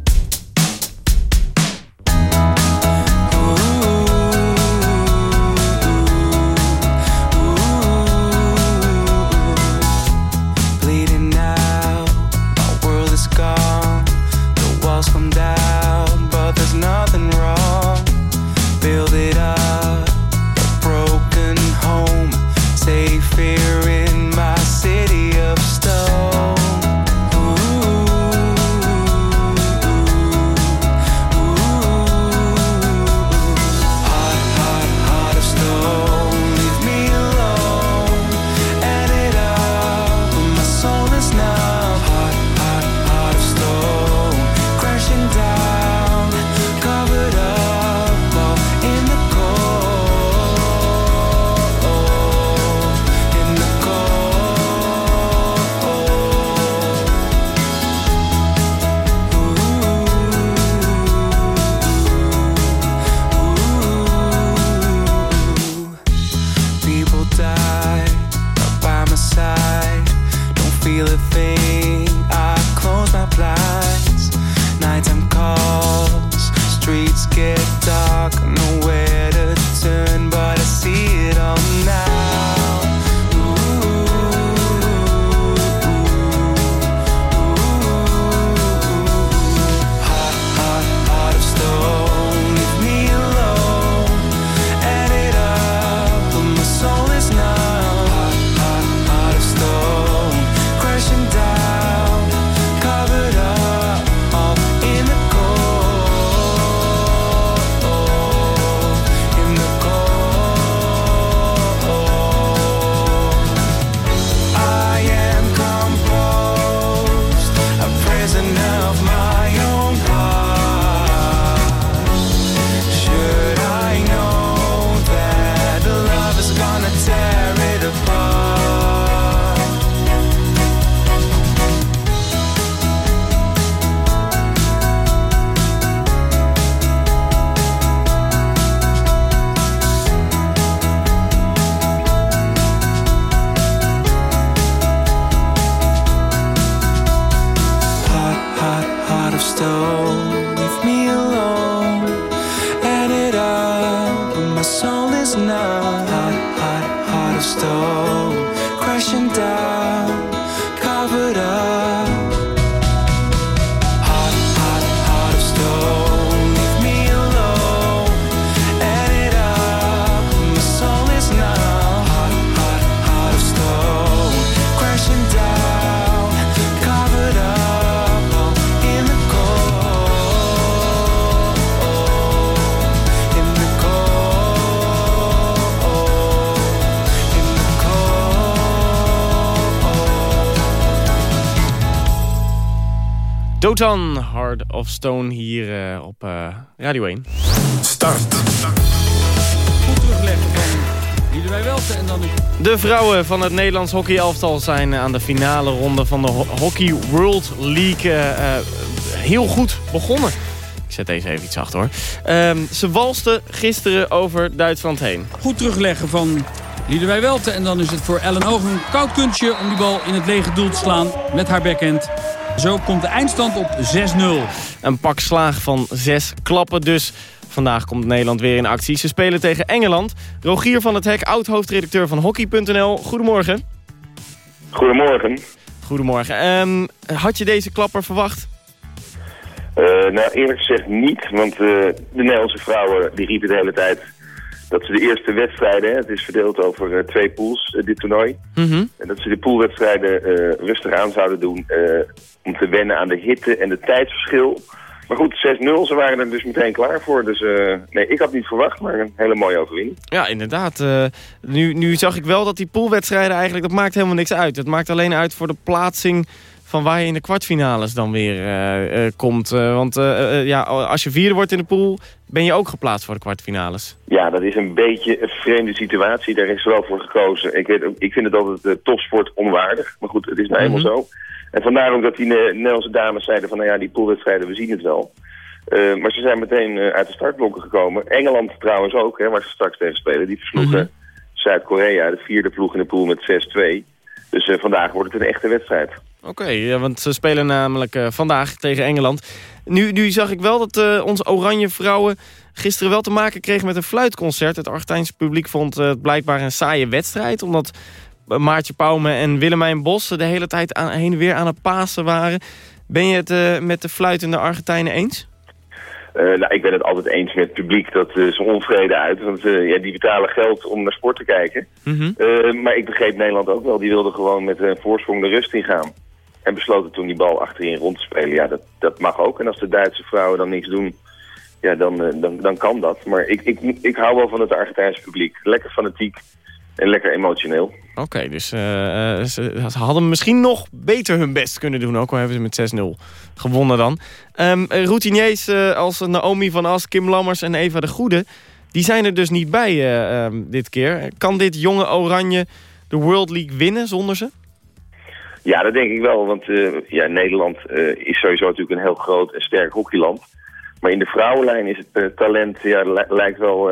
Dotan, Heart of Stone, hier eh, op eh, Radio 1. Start. Goed terugleggen van Welten en dan nu... De vrouwen van het Nederlands hockeyelftal zijn aan de finale ronde van de Ho- Hockey World League eh, eh, heel goed begonnen. Ik zet deze even iets zachter hoor. Ehm, ze walsten gisteren over Duitsland heen. Goed terugleggen van Liedewij Welten en dan is het voor Ellen Ogen een koud kunstje om die bal in het lege doel te slaan met haar backhand. Zo komt de eindstand op 6-0. Een pak slaag van zes klappen dus. Vandaag komt Nederland weer in actie. Ze spelen tegen Engeland. Rogier van het Hek, oud-hoofdredacteur van Hockey.nl. Goedemorgen. Goedemorgen. Goedemorgen. Ehm, had je deze klapper verwacht? Eh, nou, eerlijk gezegd niet, want eh, de Nederlandse vrouwen die riepen de hele tijd dat ze de eerste wedstrijden, het is verdeeld over eh, twee pools, eh, dit toernooi, en dat ze de poolwedstrijden eh, rustig aan zouden doen om te wennen aan de hitte en de tijdsverschil. Maar goed, 6-0, ze waren er dus meteen klaar voor. Dus nee, ik had niet verwacht, maar een hele mooie overwinning. Ja, inderdaad. Nu, nu zag ik wel dat die poolwedstrijden eigenlijk, dat maakt helemaal niks uit. Het maakt alleen uit voor de plaatsing van waar je in de kwartfinales dan weer eh, eh, komt. Eh, want ja, als je vierde wordt in de pool, ben je ook geplaatst voor de kwartfinales. Ja, dat is een beetje een vreemde situatie. Daar is wel voor gekozen. Ik, weet, ik vind het altijd topsport onwaardig. Maar goed, het is nou eenmaal Mhm. zo. En vandaar ook dat die Nederlandse dames zeiden van... nou ja, die poolwedstrijden, we zien het wel. Maar ze zijn meteen uit de startblokken gekomen. Engeland trouwens ook, hè, waar ze straks tegen spelen. Die versloegen Zuid-Korea, de vierde ploeg in de pool met 6-2. Dus vandaag wordt het een echte wedstrijd. Oké, ja, want ze spelen namelijk eh, vandaag tegen Engeland. Nu, nu zag ik wel dat eh, onze oranje vrouwen gisteren wel te maken kregen met een fluitconcert. Het Argentijnse publiek vond eh, het blijkbaar een saaie wedstrijd. Omdat Maartje Pauwme en Willemijn Bos de hele tijd aan, heen en weer aan het pasen waren. Ben je het met de fluitende Argentijnen eens? Nou, ik ben het altijd eens met het publiek dat eh, ze onvrede uit. Want ja, die betalen geld om naar sport te kijken. Eh, maar ik begreep Nederland ook wel. Die wilde gewoon met een voorsprong de rust ingaan. En besloten toen die bal achterin rond te spelen. Ja, dat, dat mag ook. En als de Duitse vrouwen dan niks doen, ja, dan, eh, dan, dan kan dat. Maar ik, ik, ik hou wel van het Argentijnse publiek. Lekker fanatiek en lekker emotioneel. Oké, dus eh, eh, ze, hadden misschien nog beter hun best kunnen doen. Ook al hebben ze met 6-0 gewonnen dan. Eh, routiniers als Naomi van As, Kim Lammers en Eva de Goede... die zijn er dus niet bij eh, ehm, dit keer. Kan dit jonge Oranje de World League winnen zonder ze? Ja, dat denk ik wel. Want eh, ja, Nederland eh, is sowieso natuurlijk een heel groot en sterk hockeyland. Maar in de vrouwenlijn is het eh, talent, ja, li- lijkt wel...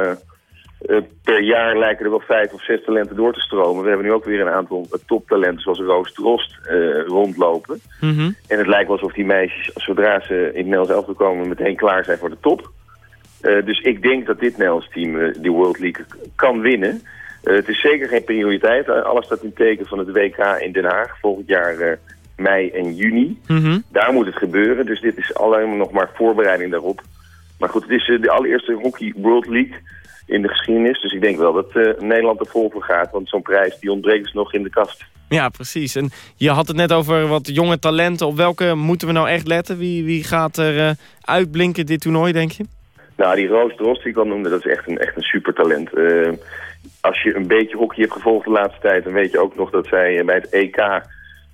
per jaar lijken er wel vijf of zes talenten door te stromen. We hebben nu ook weer een aantal toptalenten zoals Roos Trost rondlopen. En het lijkt wel alsof die meisjes, zodra ze in het Nederlands elftal komen, meteen klaar zijn voor de top. Dus ik denk dat dit Nederlands team die World League kan winnen. Eh, het is zeker geen prioriteit. Eh, alles staat in teken van het WK in Den Haag volgend jaar eh, mei en juni. Daar moet het gebeuren. Dus dit is alleen nog maar voorbereiding daarop. Maar goed, het is de allereerste Hockey World League in de geschiedenis. Dus ik denk wel dat Nederland er vol voor gaat. Want zo'n prijs die ontbreekt dus nog in de kast. Ja, precies. En je had het net over wat jonge talenten. Op welke moeten we nou echt letten? Wie, wie gaat er uitblinken dit toernooi, denk je? Nou, die Roos Drost die ik al noemde, dat is echt een, echt een supertalent. Eh, als je een beetje hockey hebt gevolgd de laatste tijd... dan weet je ook nog dat zij bij het EK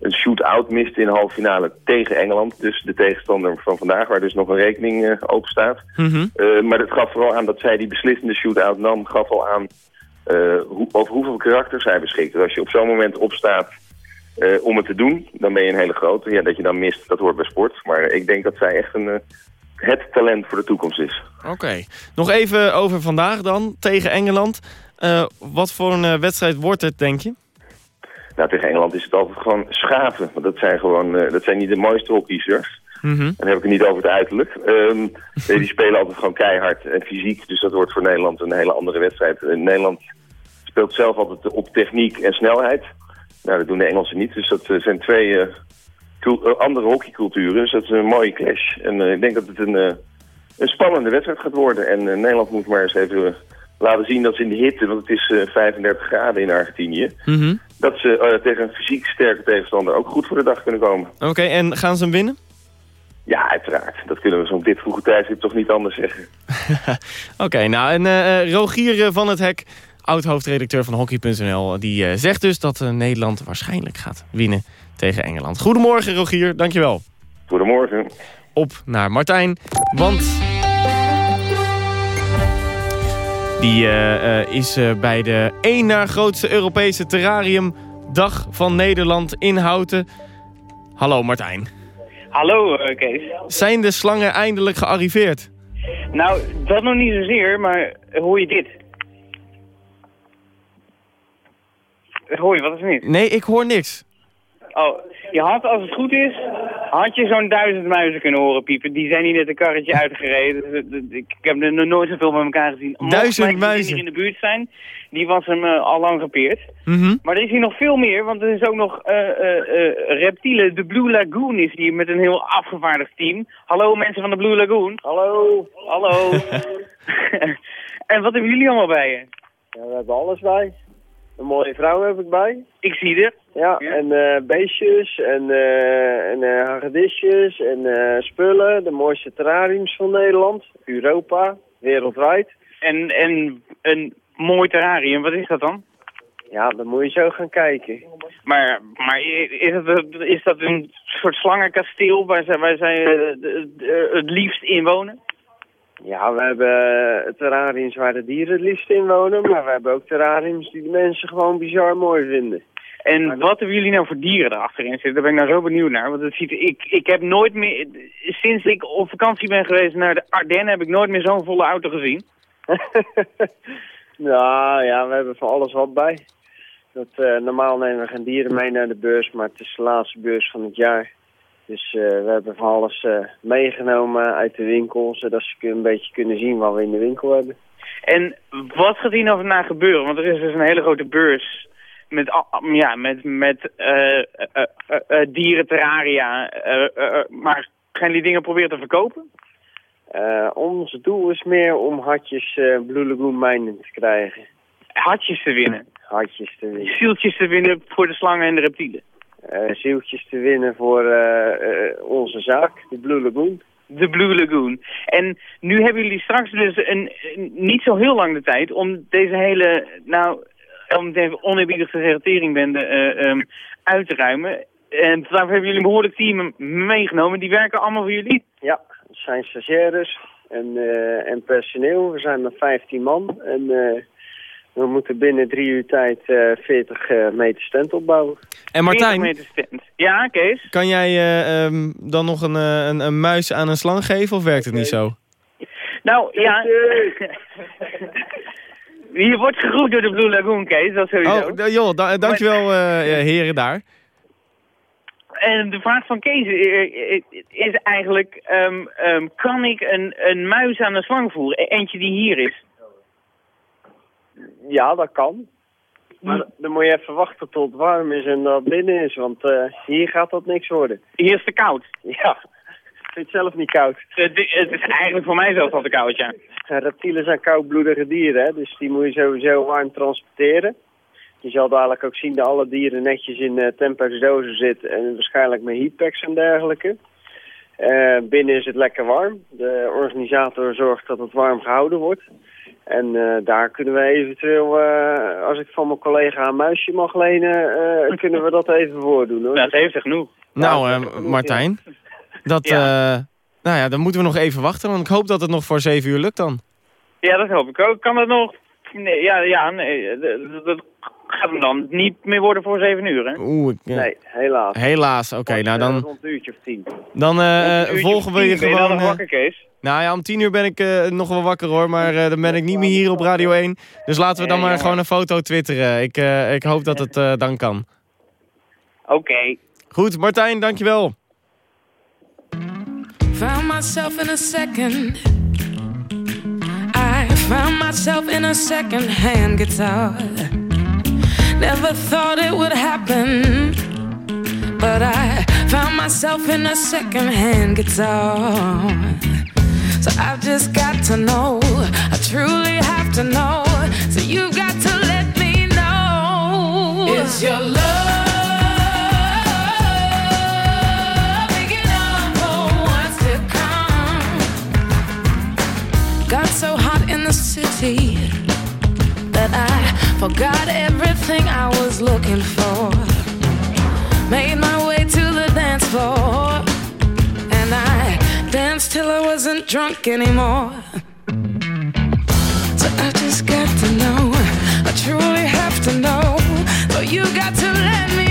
een shoot-out miste in de halve finale tegen Engeland. Dus de tegenstander van vandaag, waar dus nog een rekening eh, open staat. Eh, maar dat gaf vooral aan dat zij die beslissende shoot-out nam. gaf al aan eh, hoe, over hoeveel karakter zij beschikt. Dus als je op zo'n moment opstaat om het te doen, dan ben je een hele grote. Ja, dat je dan mist, dat hoort bij sport. Maar ik denk dat zij echt een, het talent voor de toekomst is. Oké. Nog even over vandaag dan, tegen Engeland. Eh, wat voor een eh, wedstrijd wordt het, denk je? Nou, tegen Engeland is het altijd gewoon schaven. Want dat zijn gewoon, eh, dat zijn niet de mooiste hockeyers. Mhm. Dan heb ik het niet over het uiterlijk. Ehm, die spelen altijd gewoon keihard en fysiek. Dus dat wordt voor Nederland een hele andere wedstrijd. Nederland speelt zelf altijd op techniek en snelheid. Nou, dat doen de Engelsen niet. Dus dat zijn twee andere hockeyculturen. Dus dat is een mooie clash. En ik denk dat het een, een spannende wedstrijd gaat worden. En Nederland moet maar eens even laten zien dat ze in de hitte... want het is eh, 35 graden in Argentinië... Mhm. dat ze eh, tegen een fysiek sterke tegenstander ook goed voor de dag kunnen komen. Oké, en gaan ze hem winnen? Ja, uiteraard. Dat kunnen we zo op dit vroege tijdstip toch niet anders zeggen. Oké, nou en eh, eh, Rogier eh, van het Hek, oud-hoofdredacteur van Hockey.nl... die eh, zegt dus dat eh, Nederland waarschijnlijk gaat winnen tegen Engeland. Goedemorgen Rogier, dankjewel. Goedemorgen. Op naar Martijn, want... Die eh, eh, is eh, bij de één na grootste Europese terrarium Dag van Nederland in Houten. Hallo Martijn. Hallo Kees. Zijn de slangen eindelijk gearriveerd? Nou, dat nog niet zozeer, maar hoor je dit? Hoor je, wat is het niet? Nee, ik hoor niks. Oh, je had, als het goed is, had je zo'n duizend muizen kunnen horen piepen. Die zijn hier net een karretje uitgereden. Dus, eh, Ik heb er nog nooit zoveel met elkaar gezien. Mocht Duizend muizen? hier in de buurt zijn, die was hem eh, al lang gepeerd. Mhm. Maar er is hier nog veel meer, want er is ook nog eh eh, eh, reptielen. De Blue Lagoon is hier met een heel afgevaardigd team. Hallo mensen van de Blue Lagoon. Hallo. Hallo. en wat hebben jullie allemaal bij je? Ja, we hebben alles bij. Een mooie vrouw heb ik bij. Ik zie er. Ja, en eh, beestjes en, eh en eh, hagedisjes en spullen. De mooiste terrariums van Nederland, Europa, wereldwijd. En, en een mooi terrarium, wat is dat dan? Ja, dan moet je zo gaan kijken. Maar, maar is, dat, is dat een soort slangenkasteel waar zij, waar zij het liefst in wonen? Ja, we hebben terrariums waar de dieren het liefst in wonen. Maar we hebben ook terrariums die de mensen gewoon bizar mooi vinden. En wat hebben jullie nou voor dieren erachterin zitten? Daar ben ik nou zo benieuwd naar. Want het ziet, ik, ik heb nooit meer, sinds ik op vakantie ben geweest naar de Ardennen, heb ik nooit meer zo'n volle auto gezien. Nou ja, we hebben van alles wat bij. Dat, eh, normaal nemen we geen dieren mee naar de beurs, maar het is de laatste beurs van het jaar. Dus eh, we hebben van alles eh, meegenomen uit de winkel, zodat ze een beetje kunnen zien wat we in de winkel hebben. En wat gaat hier nou vandaag gebeuren? Want er is dus een hele grote beurs met, ja, met, met eh, eh, dieren, terraria. eh, maar gaan jullie dingen proberen te verkopen? Ons doel is meer om hartjes Blue Lagoon mijnen te krijgen. Hartjes te winnen? Hartjes te winnen. Zieltjes te winnen voor de slangen en de reptielen? Eh, zieltjes te winnen voor eh, eh, onze zaak, de Blue Lagoon. De Blue Lagoon. En nu hebben jullie straks dus een, niet zo heel lang de tijd om deze hele, nou, om het even oneerbiedig te zeggen, teringbende eh, ehm, uit te ruimen. En daarvoor hebben jullie een behoorlijk team meegenomen. Die werken allemaal voor jullie? Ja, het zijn stagiaires en, en personeel. We zijn met 15 man en we moeten binnen drie uur tijd eh 40 eh, meter stand opbouwen. En Martijn, 40 meter stand. Ja, Kees? kan jij eh, ehm, dan nog een, eh, een, een muis aan een slang geven of werkt het niet zo? Nou, ja. Hier wordt gegroet door de Blue Lagoon, Kees. Dat sowieso. Oh, joh, da- dankjewel eh, eh, heren daar. En de vraag van Kees eh, eh, is eigenlijk, ehm, ehm, kan ik een, een muis aan een slang voeren? E- Eentje die hier is. Ja, dat kan. Maar dan moet je even wachten tot het warm is en dat binnen is, want eh, hier gaat dat niks worden. Hier is te koud. Ja, ik vind het zelf niet koud. Het, het is eigenlijk voor mij zelfs al te koud, ja. Reptielen zijn koudbloedige dieren, hè, dus die moet je sowieso warm transporteren. Je zal dadelijk ook zien dat alle dieren netjes in eh Tempex dozen zitten en waarschijnlijk met heatpacks en dergelijke. Eh, binnen is het lekker warm. De organisator zorgt dat het warm gehouden wordt. En eh, daar kunnen we eventueel, eh, als ik van mijn collega een muisje mag lenen, eh, kunnen we dat even voordoen. Hoor. Dat heeft er genoeg. Nou, eh, Martijn, dat, eh, nou ja, dan moeten we nog even wachten. Want ik hoop dat het nog voor zeven uur lukt dan. Ja, dat hoop ik ook. Kan dat nog? Nee, ja, ja nee, dat, dat gaat hem dan niet meer worden voor zeven uur, hè? Oeh, ik, eh, Nee, helaas. Helaas, oké. nou, dan, Rond een uurtje of tien. dan eh, volgen of we je tien. Ben je dan gewoon... nog eh, wakker, Kees? Nou ja, om tien uur ben ik eh, nog wel wakker hoor, maar eh, dan ben ik niet meer hier op Radio 1. Dus laten we dan maar gewoon een foto twitteren. Ik, eh, ik hoop dat het eh, dan kan. Oké. Goed, Martijn, dankjewel. myself in a second. I found myself in a second-hand guitar. Never thought it would happen, but I found myself in a second-hand guitar. So I've just got to know, I truly have to know. So you've got to let me know. Is your love big enough for what's to come? Got so hot in the city that I forgot everything I was looking for. Made my way to the dance floor, and I danced till I wasn't drunk anymore. So I just got to know, I truly have to know. So you got to let me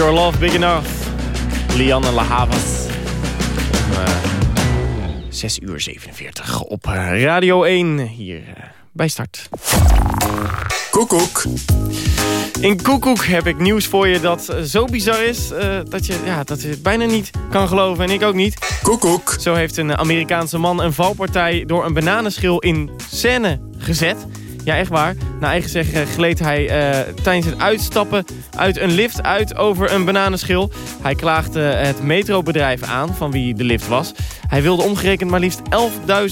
Your Love Big Enough? Lianne La Havas. Om eh, 6 uur 47 op eh, Radio 1 hier eh, bij start. Koekoek. In Koekoek heb ik nieuws voor je dat eh, zo bizar is eh, dat, je, ja, dat je het bijna niet kan geloven en ik ook niet. Koekoek. Zo heeft een Amerikaanse man een valpartij door een bananenschil in scène gezet. Ja, echt waar. Naar eigen zeggen gleed hij eh, tijdens het uitstappen uit een lift uit over een bananenschil. Hij klaagde het metrobedrijf aan, van wie de lift was. Hij wilde omgerekend maar liefst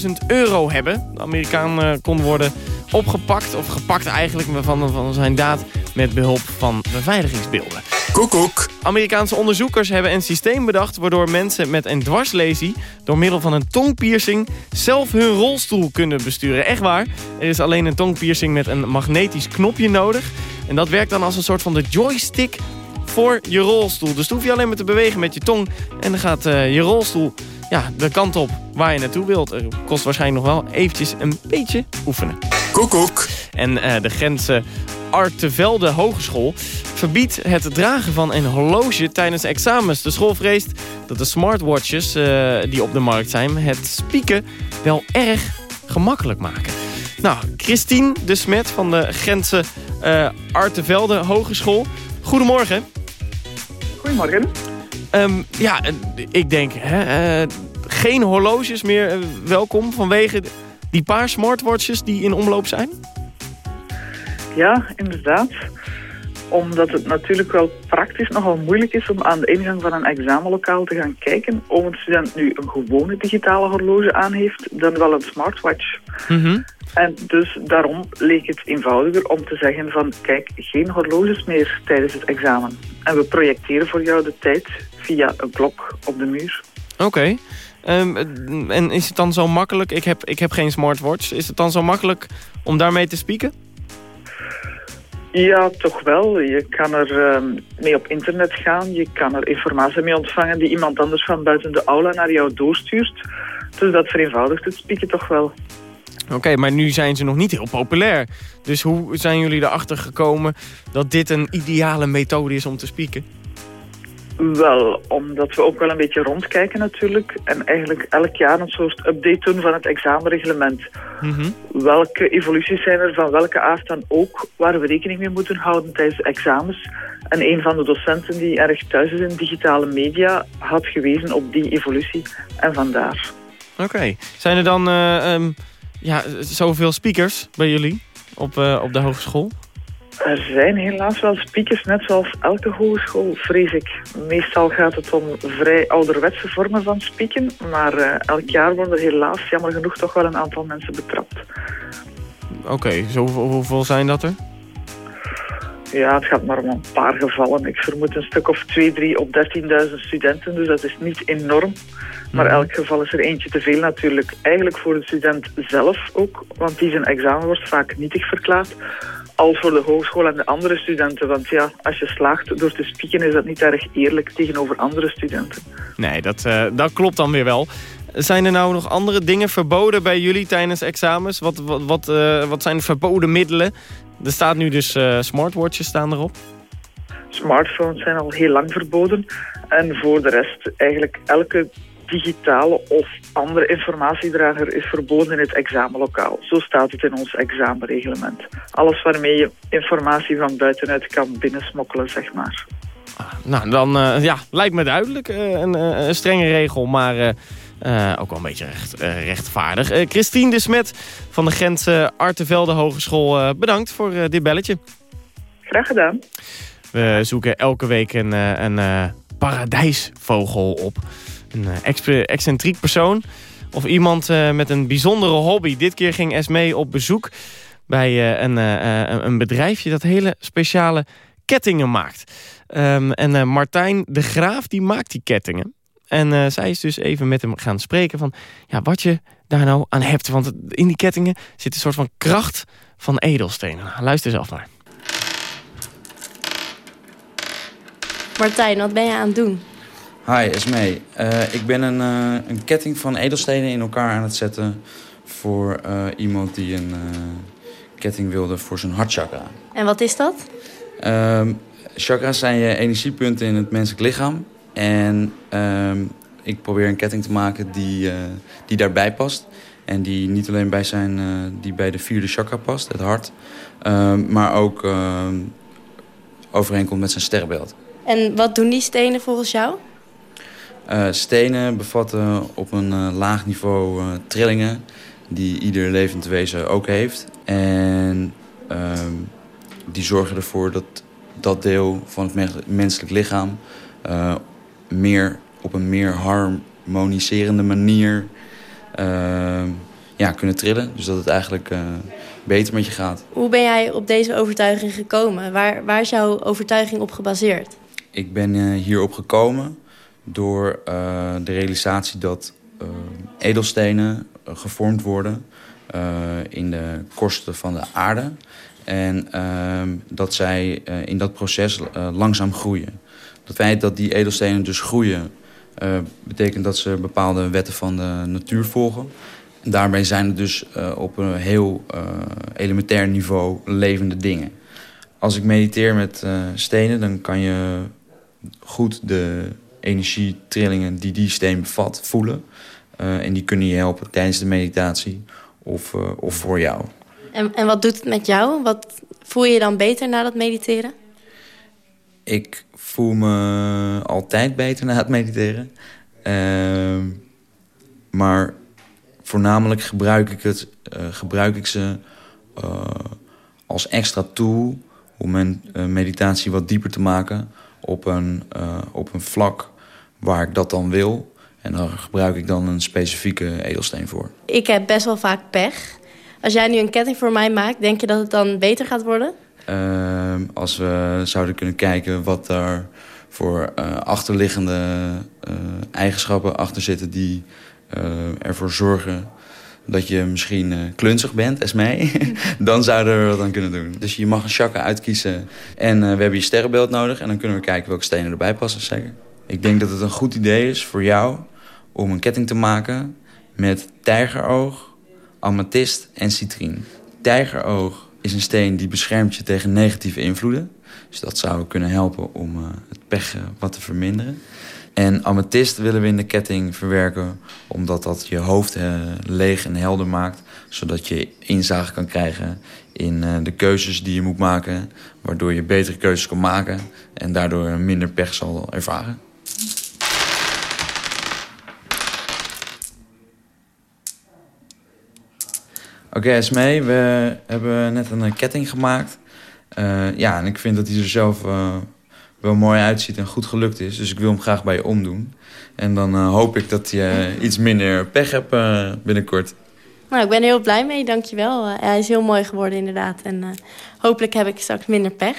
11.000 euro hebben. De Amerikaan eh, kon worden opgepakt, of gepakt eigenlijk van, van zijn daad... met behulp van beveiligingsbeelden. Koekoek. Amerikaanse onderzoekers hebben een systeem bedacht... waardoor mensen met een dwarslesie door middel van een tongpiercing... zelf hun rolstoel kunnen besturen. Echt waar. Er is alleen een tongpiercing met een magnetisch knopje nodig. En dat werkt dan als een soort van de joystick voor je rolstoel. Dus dan hoef je alleen maar te bewegen met je tong. En dan gaat eh, je rolstoel ja, de kant op waar je naartoe wilt. Het kost waarschijnlijk nog wel eventjes een beetje oefenen. Koekoek. En eh, de Gentse Artevelde Hogeschool verbiedt het dragen van een horloge tijdens examens. De school vreest dat de smartwatches eh, die op de markt zijn... het spieken wel erg gemakkelijk maken. Nou, Christine de Smet van de Gentse eh Artevelde Hogeschool. Goedemorgen. Goedemorgen. Ehm, ja, eh, ik denk, hè, geen horloges meer welkom vanwege die paar smartwatches die in omloop zijn? Ja, inderdaad. Omdat het natuurlijk wel praktisch nogal moeilijk is om aan de ingang van een examenlokaal te gaan kijken of een student nu een gewone digitale horloge aan heeft dan wel een smartwatch. En dus daarom leek het eenvoudiger om te zeggen van kijk, geen horloges meer tijdens het examen. En we projecteren voor jou de tijd via een klok op de muur. Oké. Ehm, en is het dan zo makkelijk, ik heb, ik heb geen smartwatch, is het dan zo makkelijk om daarmee te spieken? Ja, toch wel. Je kan er ehm, mee op internet gaan. Je kan er informatie mee ontvangen die iemand anders van buiten de aula naar jou doorstuurt. Dus dat vereenvoudigt het spieken toch wel. Oké, maar nu zijn ze nog niet heel populair. Dus hoe zijn jullie erachter gekomen dat dit een ideale methode is om te spieken? Wel, omdat we ook wel een beetje rondkijken natuurlijk. En eigenlijk elk jaar een soort update doen van het examenreglement. Welke evoluties zijn er van welke aard dan ook, waar we rekening mee moeten houden tijdens de examens. En een van de docenten die erg thuis is in digitale media had gewezen op die evolutie. En vandaar. Oké. Zijn er dan eh, ehm, ja, zoveel speakers bij jullie op, eh, op de hogeschool? Er zijn helaas wel speakers, net zoals elke hogeschool, vrees ik. Meestal gaat het om vrij ouderwetse vormen van spieken, maar eh, elk jaar worden er helaas jammer genoeg toch wel een aantal mensen betrapt. Oké, zo hoeveel, hoeveel zijn dat er? Ja, het gaat maar om een paar gevallen. Ik vermoed een stuk of twee, drie op 13.000 studenten, dus dat is niet enorm. Maar Mhm. elk geval is er eentje te veel natuurlijk. Eigenlijk voor de student zelf ook, want die zijn examen wordt vaak nietig verklaard. Als voor de hogeschool en de andere studenten. Want ja, als je slaagt door te spieken is dat niet erg eerlijk tegenover andere studenten. Nee, dat, eh, dat klopt dan weer wel. Zijn er nou nog andere dingen verboden bij jullie tijdens examens? Wat, wat, wat, eh, wat zijn de verboden middelen? Er staat nu dus eh, smartwatches staan erop. Smartphones zijn al heel lang verboden. En voor de rest eigenlijk elke digitale of andere informatiedrager is verboden in het examenlokaal. Zo staat het in ons examenreglement. Alles waarmee je informatie van buitenuit kan binnensmokkelen, zeg maar. Nou, dan eh, ja, lijkt me duidelijk. eh, een, eh, een strenge regel, maar ook wel een beetje recht, rechtvaardig. Christine de Smet van de Gentse Artevelde Hogeschool, bedankt voor dit belletje. Graag gedaan. We zoeken elke week een, een paradijsvogel op. Een eh, excentriek persoon. Of iemand eh, met een bijzondere hobby. Dit keer ging Esmee op bezoek bij eh, een, eh, een bedrijfje dat hele speciale kettingen maakt. Ehm, en Martijn de Graaf die maakt die kettingen. En zij is dus even met hem gaan spreken van ja, wat je daar nou aan hebt. Want in die kettingen zit een soort van kracht van edelstenen. Nou, Luister zelf maar. Martijn, wat ben je aan het doen? Hi, Esmee. Eh ik ben een, eh, een ketting van edelstenen in elkaar aan het zetten... voor eh, iemand die een ketting wilde voor zijn hartchakra. En wat is dat? Ehm chakra's zijn je energiepunten in het menselijk lichaam. En ehm, ik probeer een ketting te maken die, die daarbij past. En die niet alleen bij, zijn, die bij de vierde chakra past, het hart... ehm, maar ook overeenkomt met zijn sterrenbeeld. En wat doen die stenen volgens jou? Eh, stenen bevatten op een eh, laag niveau eh, trillingen die ieder levend wezen ook heeft. En ehm, die zorgen ervoor dat dat deel van het me- menselijk lichaam meer, op een meer harmoniserende manier ehm, ja, kunnen trillen. Dus dat het eigenlijk beter met je gaat. Hoe ben jij op deze overtuiging gekomen? Waar, waar is jouw overtuiging op gebaseerd? Ik ben hierop gekomen door eh, de realisatie dat eh, edelstenen eh, gevormd worden in de korsten van de aarde. En ehm, dat zij in dat proces langzaam groeien. Het feit dat die edelstenen dus groeien, betekent dat ze bepaalde wetten van de natuur volgen. En daarbij zijn het dus op een heel elementair niveau levende dingen. Als ik mediteer met stenen, dan kan je goed de energietrillingen die die steen bevat voelen. Eh, en die kunnen je helpen tijdens de meditatie of, eh, of voor jou. En, en wat doet het met jou? Wat voel je je dan beter na dat mediteren? Ik voel me altijd beter na het mediteren. Ehm, maar voornamelijk gebruik ik, het, eh, gebruik ik ze als extra tool... om mijn meditatie wat dieper te maken op een, eh, op een vlak waar ik dat dan wil. En daar gebruik ik dan een specifieke edelsteen voor. Ik heb best wel vaak pech. Als jij nu een ketting voor mij maakt, denk je dat het dan beter gaat worden? Ehm, als we zouden kunnen kijken wat daar voor eh, achterliggende eh, eigenschappen achter zitten die ervoor zorgen dat je misschien eh, klunzig bent, Esmee, dan zouden we dat dan kunnen doen. Dus je mag een chakra uitkiezen en eh, we hebben je sterrenbeeld nodig... en dan kunnen we kijken welke stenen erbij passen, zeker. Ik denk dat het een goed idee is voor jou om een ketting te maken met tijgeroog, amethyst en citrien. Tijgeroog is een steen die beschermt je tegen negatieve invloeden. Dus dat zou kunnen helpen om uh, het pech uh, wat te verminderen. En amethyst willen we in de ketting verwerken... omdat dat je hoofd uh, leeg en helder maakt... zodat je inzage kan krijgen in de keuzes die je moet maken... waardoor je betere keuzes kan maken... en daardoor minder pech zal ervaren. Oké, okay, Esmee, we hebben net een ketting gemaakt. Ja, en ik vind dat hij er zelf wel mooi uitziet en goed gelukt is. Dus ik wil hem graag bij je omdoen. En dan uh, hoop ik dat je iets minder pech hebt binnenkort. Nou, ik ben er heel blij mee, dankjewel. hij is heel mooi geworden inderdaad. En hopelijk heb ik straks minder pech.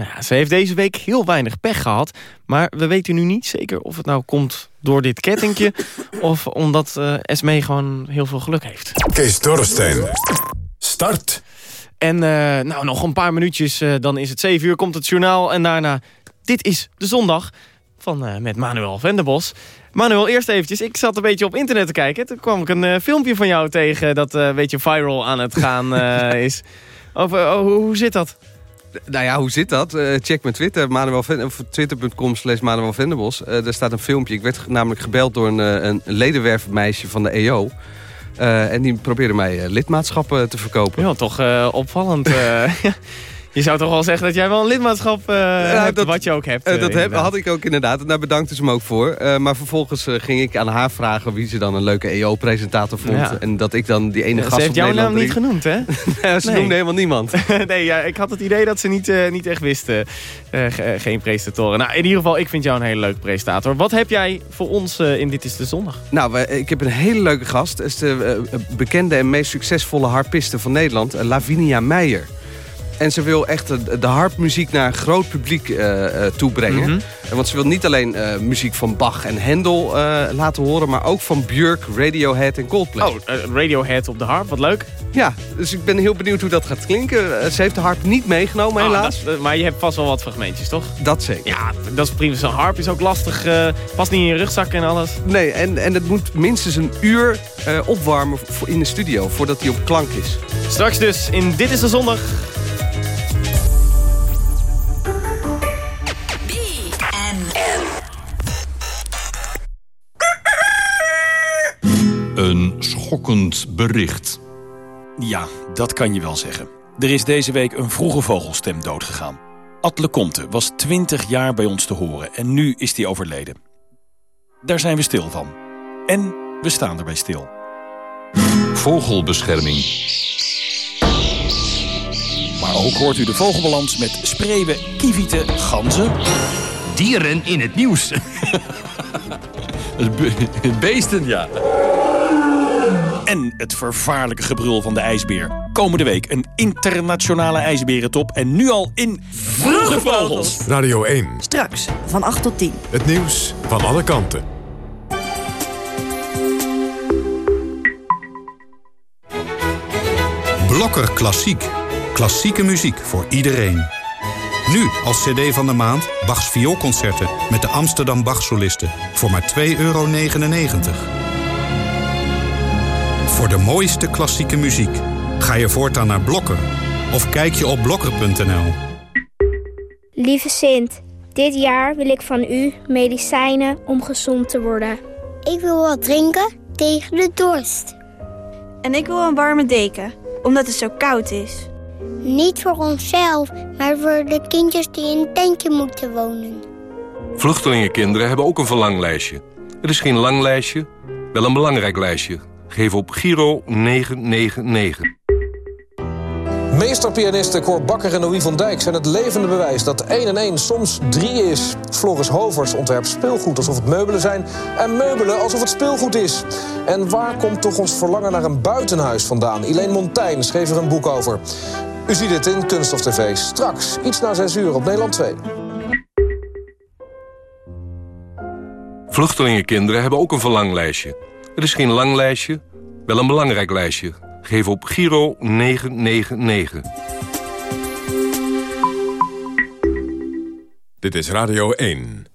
Nou ja, ze heeft deze week heel weinig pech gehad. Maar we weten nu niet zeker of het nou komt door dit kettingje... of omdat uh, Esmee gewoon heel veel geluk heeft. Kees Dorrestein. Start. En uh, nou, nog een paar minuutjes, uh, dan is het 7 uur, komt het journaal. En daarna, dit is de zondag van, met Manuel Venderbos. Manuel, eerst eventjes, ik zat een beetje op internet te kijken. Toen kwam ik een filmpje van jou tegen dat een beetje viral aan het gaan is. Over, oh, hoe, hoe zit dat? Nou ja, hoe zit dat? Uh, check mijn Twitter, twitter.com slash Manuel Venderbos. Uh, daar staat een filmpje. Ik werd namelijk gebeld door een, een ledenwerfmeisje van de EO. Uh, en die probeerde mij lidmaatschappen te verkopen. Ja, toch opvallend. Je zou toch wel zeggen dat jij wel een lidmaatschap uh, ja, hebt, dat, wat je ook hebt. Uh, dat heb, had ik ook inderdaad. En daar bedankte ze me ook voor. Uh, maar vervolgens ging ik aan haar vragen wie ze dan een leuke EO-presentator vond. Ja. En dat ik dan die ene ja, gast Ze heeft jouw naam niet genoemd, hè? ze nee. noemde helemaal niemand. nee, ja, ik had het idee dat ze niet, niet echt wisten. geen presentatoren. Nou, in ieder geval, ik vind jou een hele leuke presentator. Wat heb jij voor ons in Dit is de Zondag? Nou, ik heb een hele leuke gast. Het is de bekende en meest succesvolle harpiste van Nederland, Lavinia Meijer. En ze wil echt de, harpmuziek naar een groot publiek uh, uh, toebrengen. Mm -hmm. Want ze wil niet alleen uh, muziek van Bach en Hendel laten horen... maar ook van Björk, Radiohead en Coldplay. Oh, Radiohead op de harp, wat leuk. Ja, dus ik ben heel benieuwd hoe dat gaat klinken. ze heeft de harp niet meegenomen, helaas. Dat, maar je hebt vast wel wat fragmentjes, toch? Dat zeker. Ja, dat is prima. Zo'n harp is ook lastig. past niet in je rugzak en alles. Nee, en, en het moet minstens een uur opwarmen in de studio... voordat hij op klank is. Straks dus in Dit is de Zondag... schokkend bericht. Ja, dat kan je wel zeggen. Er is deze week een vroege vogelstem doodgegaan. Atle Comte was 20 jaar bij ons te horen en nu is hij overleden. Daar zijn we stil van. En we staan erbij stil. Vogelbescherming. Maar ook hoort u de vogelbalans met spreeuwen, kievieten, ganzen... Dieren in het nieuws. Beesten, ja en het vervaarlijke gebrul van de ijsbeer. Komende week een internationale ijsberentop en nu al in Vroege Vogels. Radio 1. Straks van 8 tot 10. Het nieuws van alle kanten. Blokker Klassiek. Klassieke muziek voor iedereen. Nu als cd van de maand Bachs vioolconcerten met de Amsterdam Bachsolisten voor maar 2,99 euro. Voor de mooiste klassieke muziek ga je voortaan naar Blokker of kijk je op blokker.nl. Lieve Sint, dit jaar wil ik van u medicijnen om gezond te worden. Ik wil wat drinken tegen de dorst. En ik wil een warme deken, omdat het zo koud is. Niet voor onszelf, maar voor de kindjes die in een tentje moeten wonen. Vluchtelingenkinderen hebben ook een verlanglijstje. Het is geen lang lijstje, wel een belangrijk lijstje Geef op Giro 999. Meesterpianisten Cor Bakker en Louis van Dijk zijn het levende bewijs dat 1 en 1 soms 3 is. Floris Hovers ontwerpt speelgoed alsof het meubelen zijn en meubelen alsof het speelgoed is. En waar komt toch ons verlangen naar een buitenhuis vandaan? Elaine Montaigne schreef er een boek over. U ziet het in Kunststof TV. Straks, iets na 6 uur op Nederland 2. Vluchtelingenkinderen hebben ook een verlanglijstje. Het is geen lang lijstje, Wel een belangrijk lijstje. Geef op Giro 999. Dit is Radio 1.